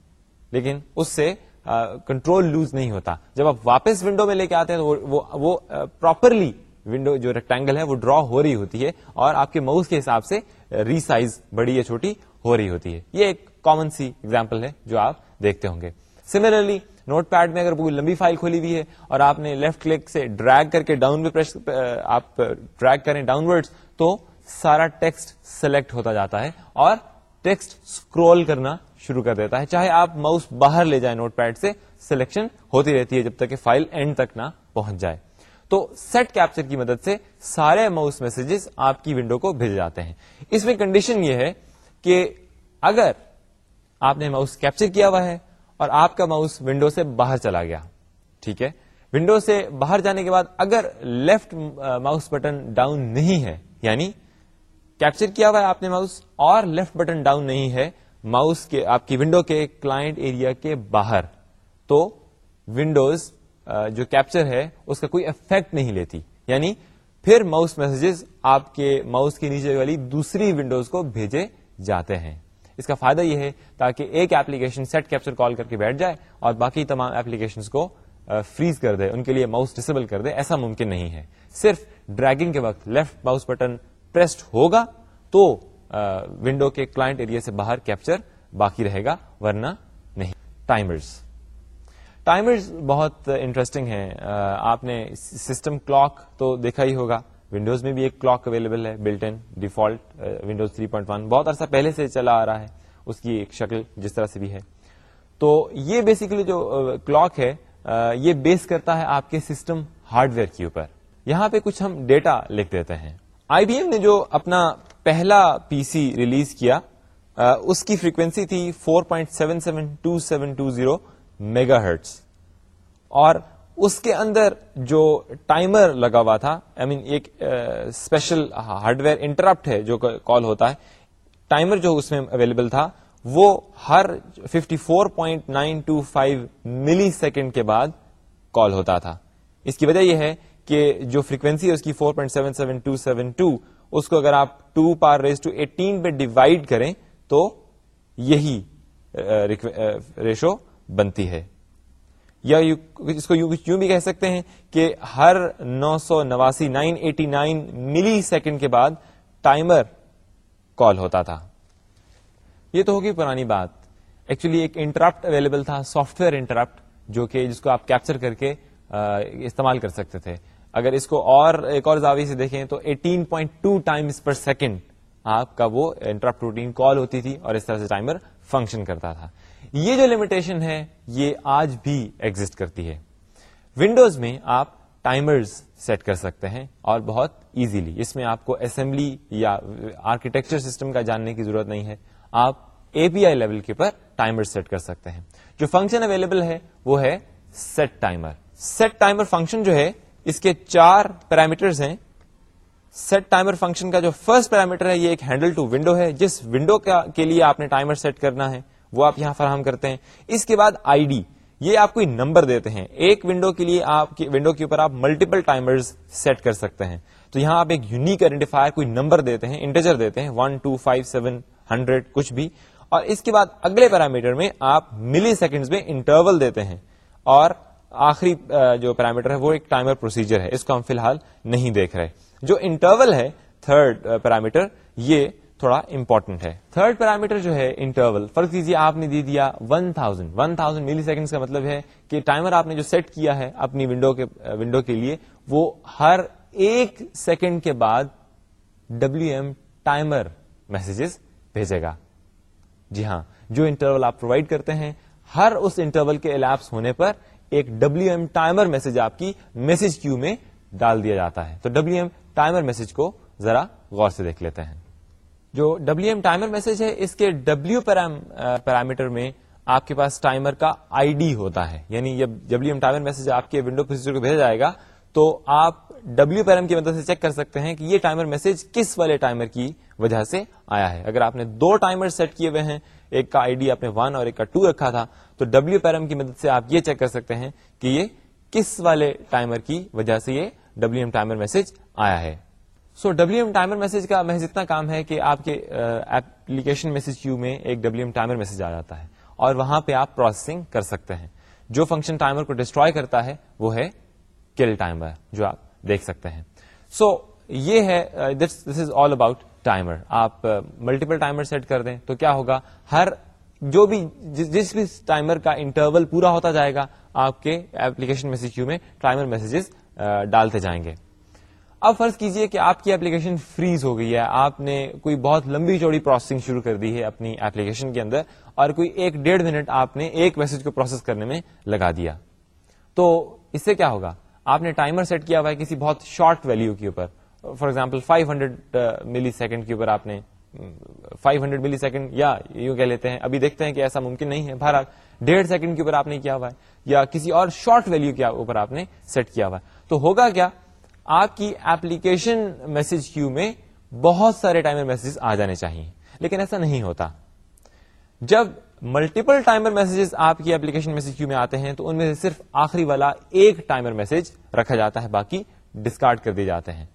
لیکن اس سے کنٹرول لوز نہیں ہوتا۔ جب آپ واپس ونڈو میں لے کے آتے ہیں تو وہ پراپرلی ونڈو جو ریکٹینگل ہے، وہ ڈرا ہو رہی ہوتی ہے اور آپ کے ماؤس کے حساب سے ری سائز بڑی یا چھوٹی ہو رہی ہوتی ہے۔ یہ ایک کامن سی ایگزامپل ہے جو آپ دیکھتے ہوں گے۔ سملرلی نوٹ پیڈ میں اگر کوئی لمبی فائل کھولی ہوئی ہے اور آپ نے لیفٹ کلک سے ڈریگ کر کے ڈاؤن آپ ڈریگ کریں ڈاؤن ورڈ تو سارا ٹیکسٹ سلیکٹ ہوتا جاتا ہے اور ٹیکسٹ اسکرول کرنا شروع کر دیتا ہے۔ چاہے آپ ماؤس باہر لے جائیں نوٹ پیڈ سے سلیکشن ہوتی رہتی ہے جب تک کہ فائل اینڈ تک نہ پہنچ جائے۔ تو سیٹ کیپچر کی مدد سے سارے ماؤس میسجز آپ کی ونڈو کو بھیجے جاتے ہیں۔ اس میں کنڈیشن یہ ہے کہ اگر آپ نے ماؤس کیپچر کیا ہوا ہے اور آپ کا ماؤس ونڈو سے باہر چلا گیا، ٹھیک ہے؟ ونڈو سے باہر جانے کے بعد اگر لیفٹ ماؤس بٹن ڈاؤن نہیں ہے یعنی کیپچر کیا ہوا ہے آپ نے ماؤس اور لیفٹ بٹن ڈاؤن نہیں ہے ماؤس کے آپ کی ونڈو کے کلائنٹ ایریا کے باہر۔ تو ونڈوز جو کیپچر ہے، اس کا کوئی افیکٹ نہیں لیتی۔ یعنی پھر ماؤس میسجز آپ کے ماؤس کے نیچے والی دوسری ونڈوز کو بھیجے جاتے ہیں۔ اس کا فائدہ یہ ہے تاکہ ایک ایپلیکیشن سیٹ کیپچر کال کر کے بیٹھ جائے اور باقی تمام ایپلیکیشن کو فریز کر دے، ان کے لیے ماؤس ڈسیبل کر دے، ایسا ممکن نہیں ہے۔ صرف ڈریگنگ کے وقت لیفٹ ماؤس بٹن پریسڈ ہوگا تو ونڈو کے کلائنٹ ایریا سے باہر کیپچر باقی رہے گا، ورنہ نہیں۔ ٹائمرز ٹائمرز بہت انٹرسٹنگ ہے آپ نے سسٹم کلاک تو دیکھا ہی ہوگا۔ ونڈوز میں بھی ایک کلاک اویلیبل ہے بلٹ ان ڈیفالٹ ونڈوز 3.1 بہت عرصہ پہلے سے چلا آ رہا ہے۔ اس کی ایک شکل جس طرح سے بھی ہے۔ تو یہ بیسیکلی جو کلاک ہے یہ بیس کرتا ہے آپ کے سسٹم ہارڈ ویئر کے اوپر۔ یہاں پہ کچھ ہم ڈیٹا لکھ دیتے ہیں۔ آئی بی ایم نے جو اپنا پہلا پی سی ریلیز کیا اس کی فریکوینسی تھی 4.772720 میگا ہرٹس اور اس کے اندر جو ٹائمر لگا ہوا تھا آئی I مین mean ایک اسپیشل ہارڈ ویئر انٹرپٹ ہے جو کال ہوتا ہے، ٹائمر جو اس میں اویلیبل تھا، وہ ہر 54.925 ملی سیکنڈ کے بعد کال ہوتا تھا۔ اس کی وجہ یہ ہے کہ جو فریکوینسی ہے، اس کی 4.77272 اس کو اگر آپ 2 پار ریز ٹو 18 پہ ڈیوائڈ کریں تو یہی ریشو بنتی ہے۔ یا اس کو یوں بھی کہہ سکتے ہیں کہ ہر نو سو نواسی، nine eighty nine millisecond کے بعد ٹائمر کال ہوتا تھا۔ یہ تو ہوگی پرانی بات۔ ایکچولی ایک انٹرپٹ اویلیبل تھا، سافٹ ویئر انٹرپٹ جو کہ جس کو آپ کیپچر کر کے استعمال کر سکتے تھے۔ اگر اس کو اور ایک اور زاویے سے دیکھیں تو 18.2 ٹائمز پر سیکنڈ آپ کا وہ انٹرپٹ روٹین کال ہوتی تھی اور اس طرح سے ٹائمر فنکشن کرتا تھا۔ یہ جو لمیٹیشن ہے، یہ آج بھی ایگزٹ کرتی ہے۔ ونڈوز میں آپ ٹائمرز سیٹ کر سکتے ہیں اور بہت ایزیلی اس میں آپ کو اسمبلی یا آرکیٹیکچر سسٹم کا جاننے کی ضرورت نہیں ہے۔ آپ اے پی آئی لیول کے پر ٹائمر سیٹ کر سکتے ہیں۔ جو فنکشن اویلیبل ہے، وہ ہے set timer set timer function جو ہے اس کے چار پیرامیٹرز ہیں. سیٹ ٹائمر فنکشن کا جو فرسٹ پیرامیٹر ہے، یہ ایک ہینڈل ٹو ونڈو ہے. جس ونڈو کے لیے آپ نے ٹائمر سیٹ کرنا ہے، وہ آپ یہاں فراہم کرتے ہیں. اس کے بعد آئی ڈی یہ آپ کوئی نمبر دیتے ہیں. ایک ونڈو کے لیے آپ ونڈو کے اوپر آپ ملٹیپل ٹائمر سیٹ کر سکتے ہیں. تو یہاں آپ ایک یونیک آئیڈینٹیفائر کوئی نمبر دیتے ہیں انٹیجر دیتے ہیں. One two five seven hundred کچھ بھی. اور اس کے بعد اگلے پیرامیٹر میں آپ ملی سیکنڈ میں انٹرول دیتے ہیں. اور آخری جو پیرامیٹر ہے، وہ ایک ٹائمر پروسیجر ہے۔ اس کو ہم فی الحال نہیں دیکھ رہے۔ جو انٹرول ہے، تھرڈ پیرامیٹر، یہ تھوڑا امپورٹنٹ ہے۔ تھرڈ پیرامیٹر جو ہے، انٹرول، فرض کیجیے آپ نے دیا one thousand one thousand millisecond کا مطلب ہے کہ ٹائمر آپ نے جو سیٹ کیا ہے اپنی ونڈو کے ونڈو کے لیے، وہ ہر ایک سیکنڈ کے بعد ڈبلو ایم ٹائمر میسجز بھیجے گا۔ جی ہاں جو انٹرول آپ پرووائڈ کرتے ہیں، ہر اس انٹرول کے الیپس ہونے پر ایک ڈبلو ایم ٹائمر میسج آپ کی میسج کیو میں ڈال دیا جاتا ہے۔ تو ڈبلو ایم ٹائمر میسج کو ذرا غور سے دیکھ لیتے ہیں۔ جو ڈبلو ایم ٹائمر میسج ہے، اس کے ڈبلو پیرامیٹر میں آپ کے پاس ٹائمر کا آئی ڈی ہوتا ہے۔ یعنی جب ڈبلو ایم ٹائمر میسج آپ کے ونڈو پروسیسر کو بھیجا جائے گا، تو آپ ڈبلو پیرم کی مدد سے چیک کر سکتے ہیں کہ یہ ٹائمر میسج کس والے ٹائمر کی وجہ سے آیا ہے۔ اگر آپ نے دو ٹائمر سیٹ کیے ہوئے ہیں، ایک کا آئی ڈی آپ نے ون اور ایک کا ٹو رکھا تھا تو ڈبلو پیرم کی مدد سے آپ یہ چیک کر سکتے ہیں کہ یہ کس والے ٹائمر کی وجہ سے یہ ڈبلو ایم ٹائمر میسج آیا ہے۔ So W M timer message کا محض اتنا کام ہے کہ آپ کے ایپلیکیشن میسج کیو میں ایک ڈبلو ایم ٹائمر میسج آ جاتا ہے اور وہاں پہ آپ پروسیسنگ کر سکتے ہیں۔ جو فنکشن ٹائمر کو ڈسٹروائے کرتا ہے وہ ہے کل ٹائمر جو آپ دیکھ سکتے ہیں۔ سو so, یہ ہے this is all about timer آپ ملٹیپل ٹائمر سیٹ کر دیں تو کیا ہوگا؟ ہر جو بھی جس بھی ٹائمر کا انٹرول پورا ہوتا جائے گا، آپ کے ایپلیکیشن میسج کیو میں ٹائمر میسجز ڈالتے جائیں گے۔ اب فرض کیجیے کہ آپ کی ایپلیکیشن فریز ہو گئی ہے۔ آپ نے کوئی بہت لمبی چوڑی پروسیسنگ شروع کر دی ہے اپنی ایپلیکیشن کے اندر اور کوئی ایک ڈیڑھ منٹ آپ نے ایک میسج کو پروسیس کرنے میں لگا دیا۔ تو اس سے کیا ہوگا؟ آپ نے ٹائمر سیٹ کیا ہوا ہے کسی بہت شارٹ ویلو کے اوپر۔ For example 500 hundred millisecond کے اوپر آپ نے 500 ہنڈریڈ ملی سیکنڈ یا یوں کہہ لیتے ہیں، ابھی دیکھتے ہیں کہ ایسا ممکن نہیں ہے۔ بہرحال ڈیڑھ سیکنڈ کے اوپر آپ نے کیا ہوا ہے یا کسی اور شارٹ ویلو کے اوپر آپ نے سیٹ کیا ہوا ہے۔ تو ہوگا کیا؟ آپ کی ایپلیکیشن میسج کیو میں بہت سارے ٹائمر میسج آ جانے چاہیے۔ لیکن ایسا نہیں ہوتا۔ جب ملٹیپل ٹائمر میسجز آپ کی اپلیکیشن میسج کیو میں آتے ہیں، تو ان میں سے صرف آخری والا ایک ٹائمر میسج رکھا جاتا ہے، باقی ڈسکارڈ کر دیے جاتے ہیں۔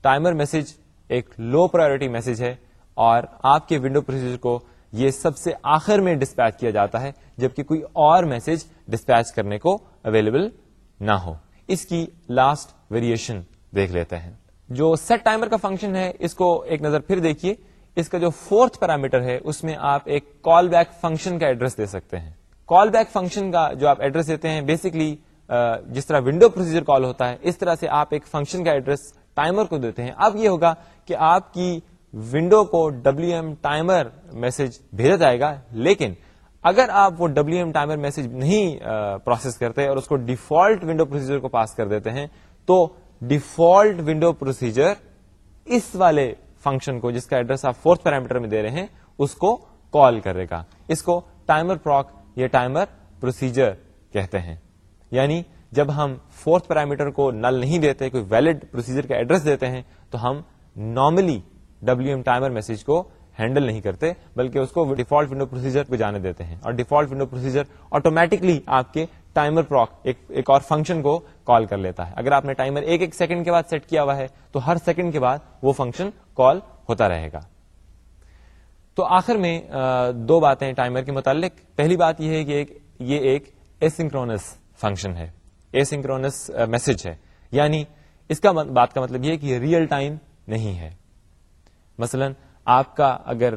ٹائمر میسج ایک لو پرائرٹی میسج ہے۔ اور آپ کے ونڈو پروسیجر کو یہ سب سے آخر میں ڈسپیچ کیا جاتا ہے، جبکہ کوئی اور میسج ڈسپیچ کرنے کو اویلیبل نہ ہو۔ اس کی لاسٹ ویریشن دیکھ لیتے ہیں۔ جو سیٹ ٹائمر کا فنکشن ہے، اس کو ایک نظر پھر دیکھیے۔ اس کا جو فورتھ پیرامیٹر ہے، اس میں آپ ایک کال بیک فنکشن کا ایڈریس دے سکتے ہیں۔ کال بیک فنکشن کا جو آپ ایڈریس دیتے ہیں بیسکلی جس طرح ونڈو پروسیجر کال ہوتا ہے، اس طرح سے آپ ایک فنکشن کا ایڈریس ٹائمر کو دیتے ہیں۔ اب یہ ہوگا کہ آپ کی ونڈو کو ڈبلو ایم ٹائمر میسج بھیجا جائے گا، لیکن اگر آپ وہ ڈبلو ایم ٹائمر میسج نہیں پروسیس کرتے اور اس کو ڈیفالٹ ونڈو پروسیجر کو پاس کر دیتے ہیں، تو ڈیفالٹ ونڈو پروسیجر اس والے فنکشن کو، جس کا ایڈریس آپ فورتھ پیرامیٹر میں دے رہے ہیں، اس کو کال کرے گا۔ اس کو ٹائمر پروک یا ٹائمر پروسیجر کہتے ہیں۔ یعنی جب ہم فورتھ پیرامیٹر کو نل نہیں دیتے، کوئی ویلڈ پروسیجر کا ایڈریس دیتے ہیں، تو ہم normally W M timer message کو ہینڈل نہیں کرتے، بلکہ اس کو ڈیفالٹ ونڈو پروسیجر کو جانے دیتے ہیں۔ اور ڈیفالٹ ونڈو پروسیجر آٹومیٹکلی آپ کے ٹائمر پروک ایک ایک اور فنکشن کو کال کر لیتا ہے۔ اگر آپ نے ٹائمر ایک ایک سیکنڈ کے بعد سیٹ کیا ہوا ہے، تو ہر سیکنڈ کے بعد وہ فنکشن کال ہوتا رہے گا۔ تو آخر میں دو باتیں ٹائمر کے متعلق۔ پہلی بات یہ ہے کہ ایک، یہ ایک ایسنکرونس فنکشن ہے۔ ایسنکرونس میسج ہے۔ یعنی اس کا بات کا مطلب یہ کہ ریئل ٹائم نہیں ہے۔ مثلا آپ کا اگر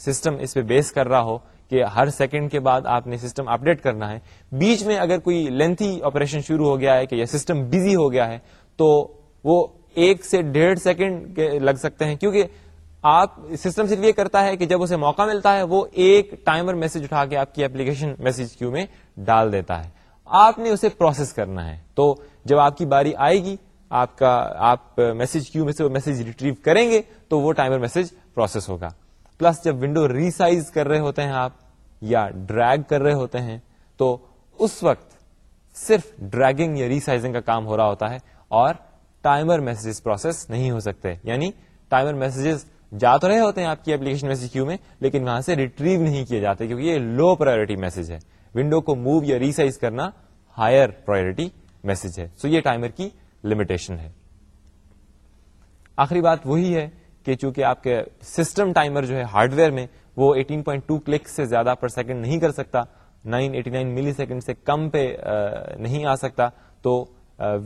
سسٹم اس پہ بیس کر رہا ہو کہ ہر سیکنڈ کے بعد آپ نے سسٹم اپڈیٹ کرنا ہے، بیچ میں اگر کوئی لینتھی آپریشن شروع ہو گیا ہے کہ یہ سسٹم بزی ہو گیا ہے، تو وہ ایک سے ڈیڑھ سیکنڈ لگ سکتے ہیں، کیونکہ آپ سسٹم صرف یہ کرتا ہے کہ جب اسے موقع ملتا ہے، وہ ایک ٹائمر میسج اٹھا کے آپ کی اپلیکیشن میسج کیو میں ڈال دیتا ہے۔ آپ نے اسے پروسیس کرنا ہے، تو جب آپ کی باری آئے گی آپ کا، آپ میسج کیو میں سے وہ میسج ریٹریو کریں گے تو وہ ٹائمر میسج پروسیس ہوگا۔ پلس جب ونڈو ریسائز کر رہے ہوتے ہیں آپ یا ڈریگ کر رہے ہوتے ہیں تو اس وقت صرف ڈریگنگ یا ریسائزنگ کا کام ہو رہا ہوتا ہے اور ٹائمر میسجز پروسیس نہیں ہو سکتے۔ یعنی ٹائمر میسجز جا تو رہے ہوتے ہیں آپ کی اپلیکیشن میسج کیو میں، لیکن وہاں سے ریٹریو نہیں کیے جاتے کیونکہ یہ لو پرائرٹی میسج ہے۔ ونڈو کو موو یا ریسائز کرنا ہائر پرائرٹی میسج ہے۔ سو so یہ ٹائمر کی لمیٹیشن ہے۔ آخری بات وہی ہے کہ چونکہ آپ کے سسٹم ٹائمر جو ہے ہارڈ ویئر میں وہ 18.2 کلک سے زیادہ پر سیکنڈ نہیں کر سکتا 989 ملی سیکنڈ سے کم پہ نہیں آ سکتا، تو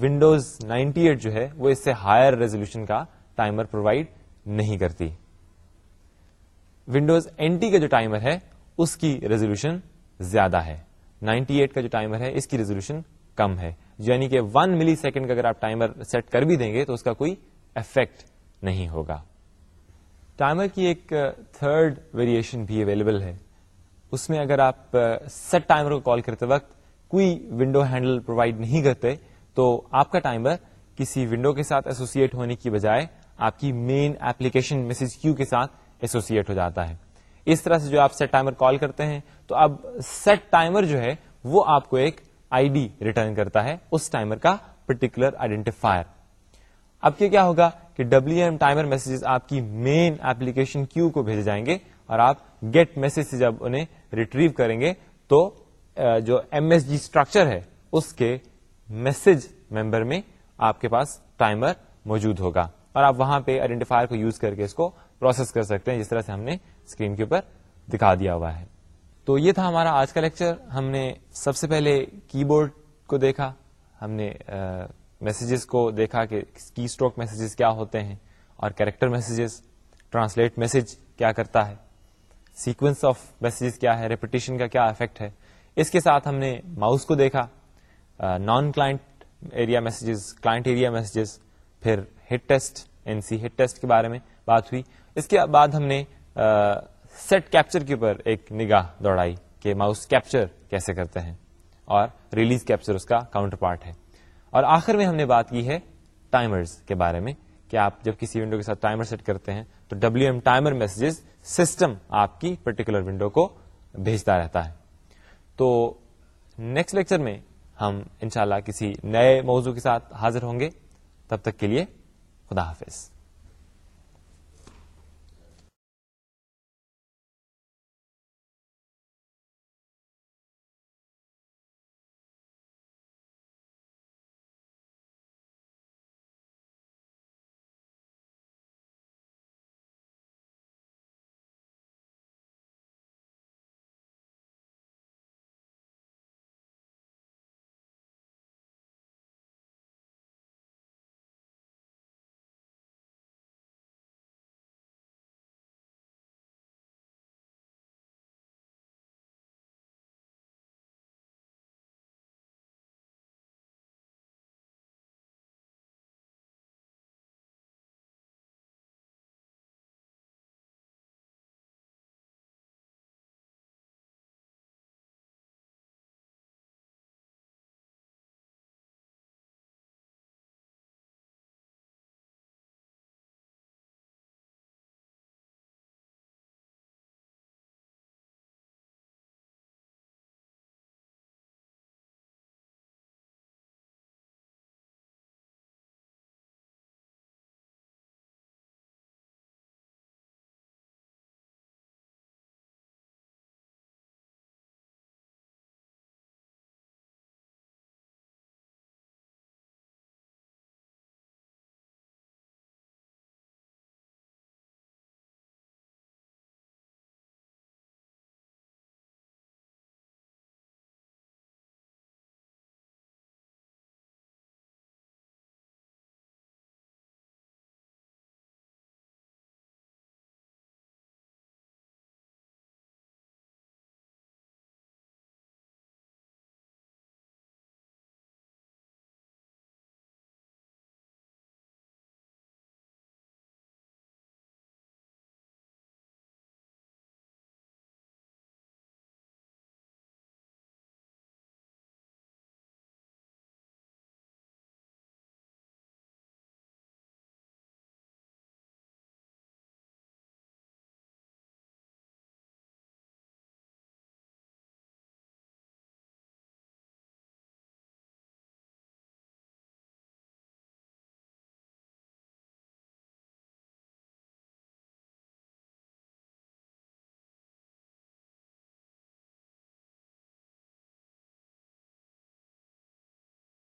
ونڈوز 98 جو ہے وہ اس سے ہائر ریزولوشن کا ٹائمر پرووائڈ نہیں کرتی۔ ونڈوز این ٹی کا جو ٹائمر ہے، اس کی ریزولوشن زیادہ ہے۔ 98 کا جو ٹائمر ہے، اس کی ریزولوشن کم ہے۔ یعنی کہ ون ملی سیکنڈ کا اگر آپ ٹائمر سیٹ کر بھی دیں گے تو اس کا کوئی افیکٹ نہیں ہوگا۔ ٹائمر کی ایک تھرڈ ویریشن بھی اویلیبل ہے۔ اس میں اگر آپ سیٹ ٹائمر کو کال کرتے وقت کوئی ونڈو ہینڈل پرووائڈ نہیں کرتے، تو آپ کا ٹائمر کسی ونڈو کے ساتھ ایسوسیٹ ہونے کی بجائے آپ کی مین ایپلیکیشن میسج کیو کے ساتھ ایسوسیٹ ہو جاتا ہے۔ اس طرح سے جو آپ سیٹ ٹائمر کال کرتے ہیں، تو اب سیٹ ٹائمر جو ہے، وہ آپ کو ایک آئی ڈی ریٹرن کرتا ہے اس ٹائمر کا پرٹیکولر آئیڈینٹیفائر اب کیا ہوگا کہ ڈبلو ایم ٹائمر میسجز آپ کی مین ایپلیکیشن کیو کو بھیجے جائیں گے اور آپ گیٹ میسج سے جب انہیں ریٹریو کریں گے تو جو ایم ایس جی اسٹرکچر ہے، اس کے میسج ممبر میں آپ کے پاس ٹائمر موجود ہوگا اور آپ وہاں پہ آئیڈینٹیفائر کو یوز کر کے اس کو پروسیس کر سکتے ہیں، جس طرح سے ہم نے اسکرین کے اوپر دکھا دیا ہوا ہے۔ تو یہ تھا ہمارا آج کا لیکچر۔ ہم نے سب سے پہلے کی بورڈ کو دیکھا۔ ہم نے میسیجز کو دیکھا کہ کی اسٹروک میسیجز کیا ہوتے ہیں اور کیریکٹر میسیجز ٹرانسلیٹ میسج کیا کرتا ہے۔ سیکوینس آف میسیجز کیا ہے ریپیٹیشن کا کیا افیکٹ ہے۔ اس کے ساتھ ہم نے ماؤس کو دیکھا۔ Non client area messages client area messages پھر hit test N C hit test کے بارے میں بات ہوئی۔ اس کے بعد ہم نے سیٹ کیپچر کے اوپر ایک نگاہ دوڑائی کہ ماؤس کیپچر کیسے کرتے ہیں اور ریلیز کیپچر اس کا کاؤنٹر پارٹ ہے۔ اور آخر میں ہم نے بات کی ہے ٹائمرز کے بارے میں کہ آپ جب کسی ونڈو کے ساتھ ٹائمر سیٹ کرتے ہیں تو W M timer messages system آپ کی پرٹیکولر ونڈو کو بھیجتا رہتا ہے۔ تو نیکسٹ لیکچر میں ہم انشاءاللہ کسی نئے موضوع کے ساتھ حاضر ہوں گے۔ تب تک کے لیے خدا حافظ۔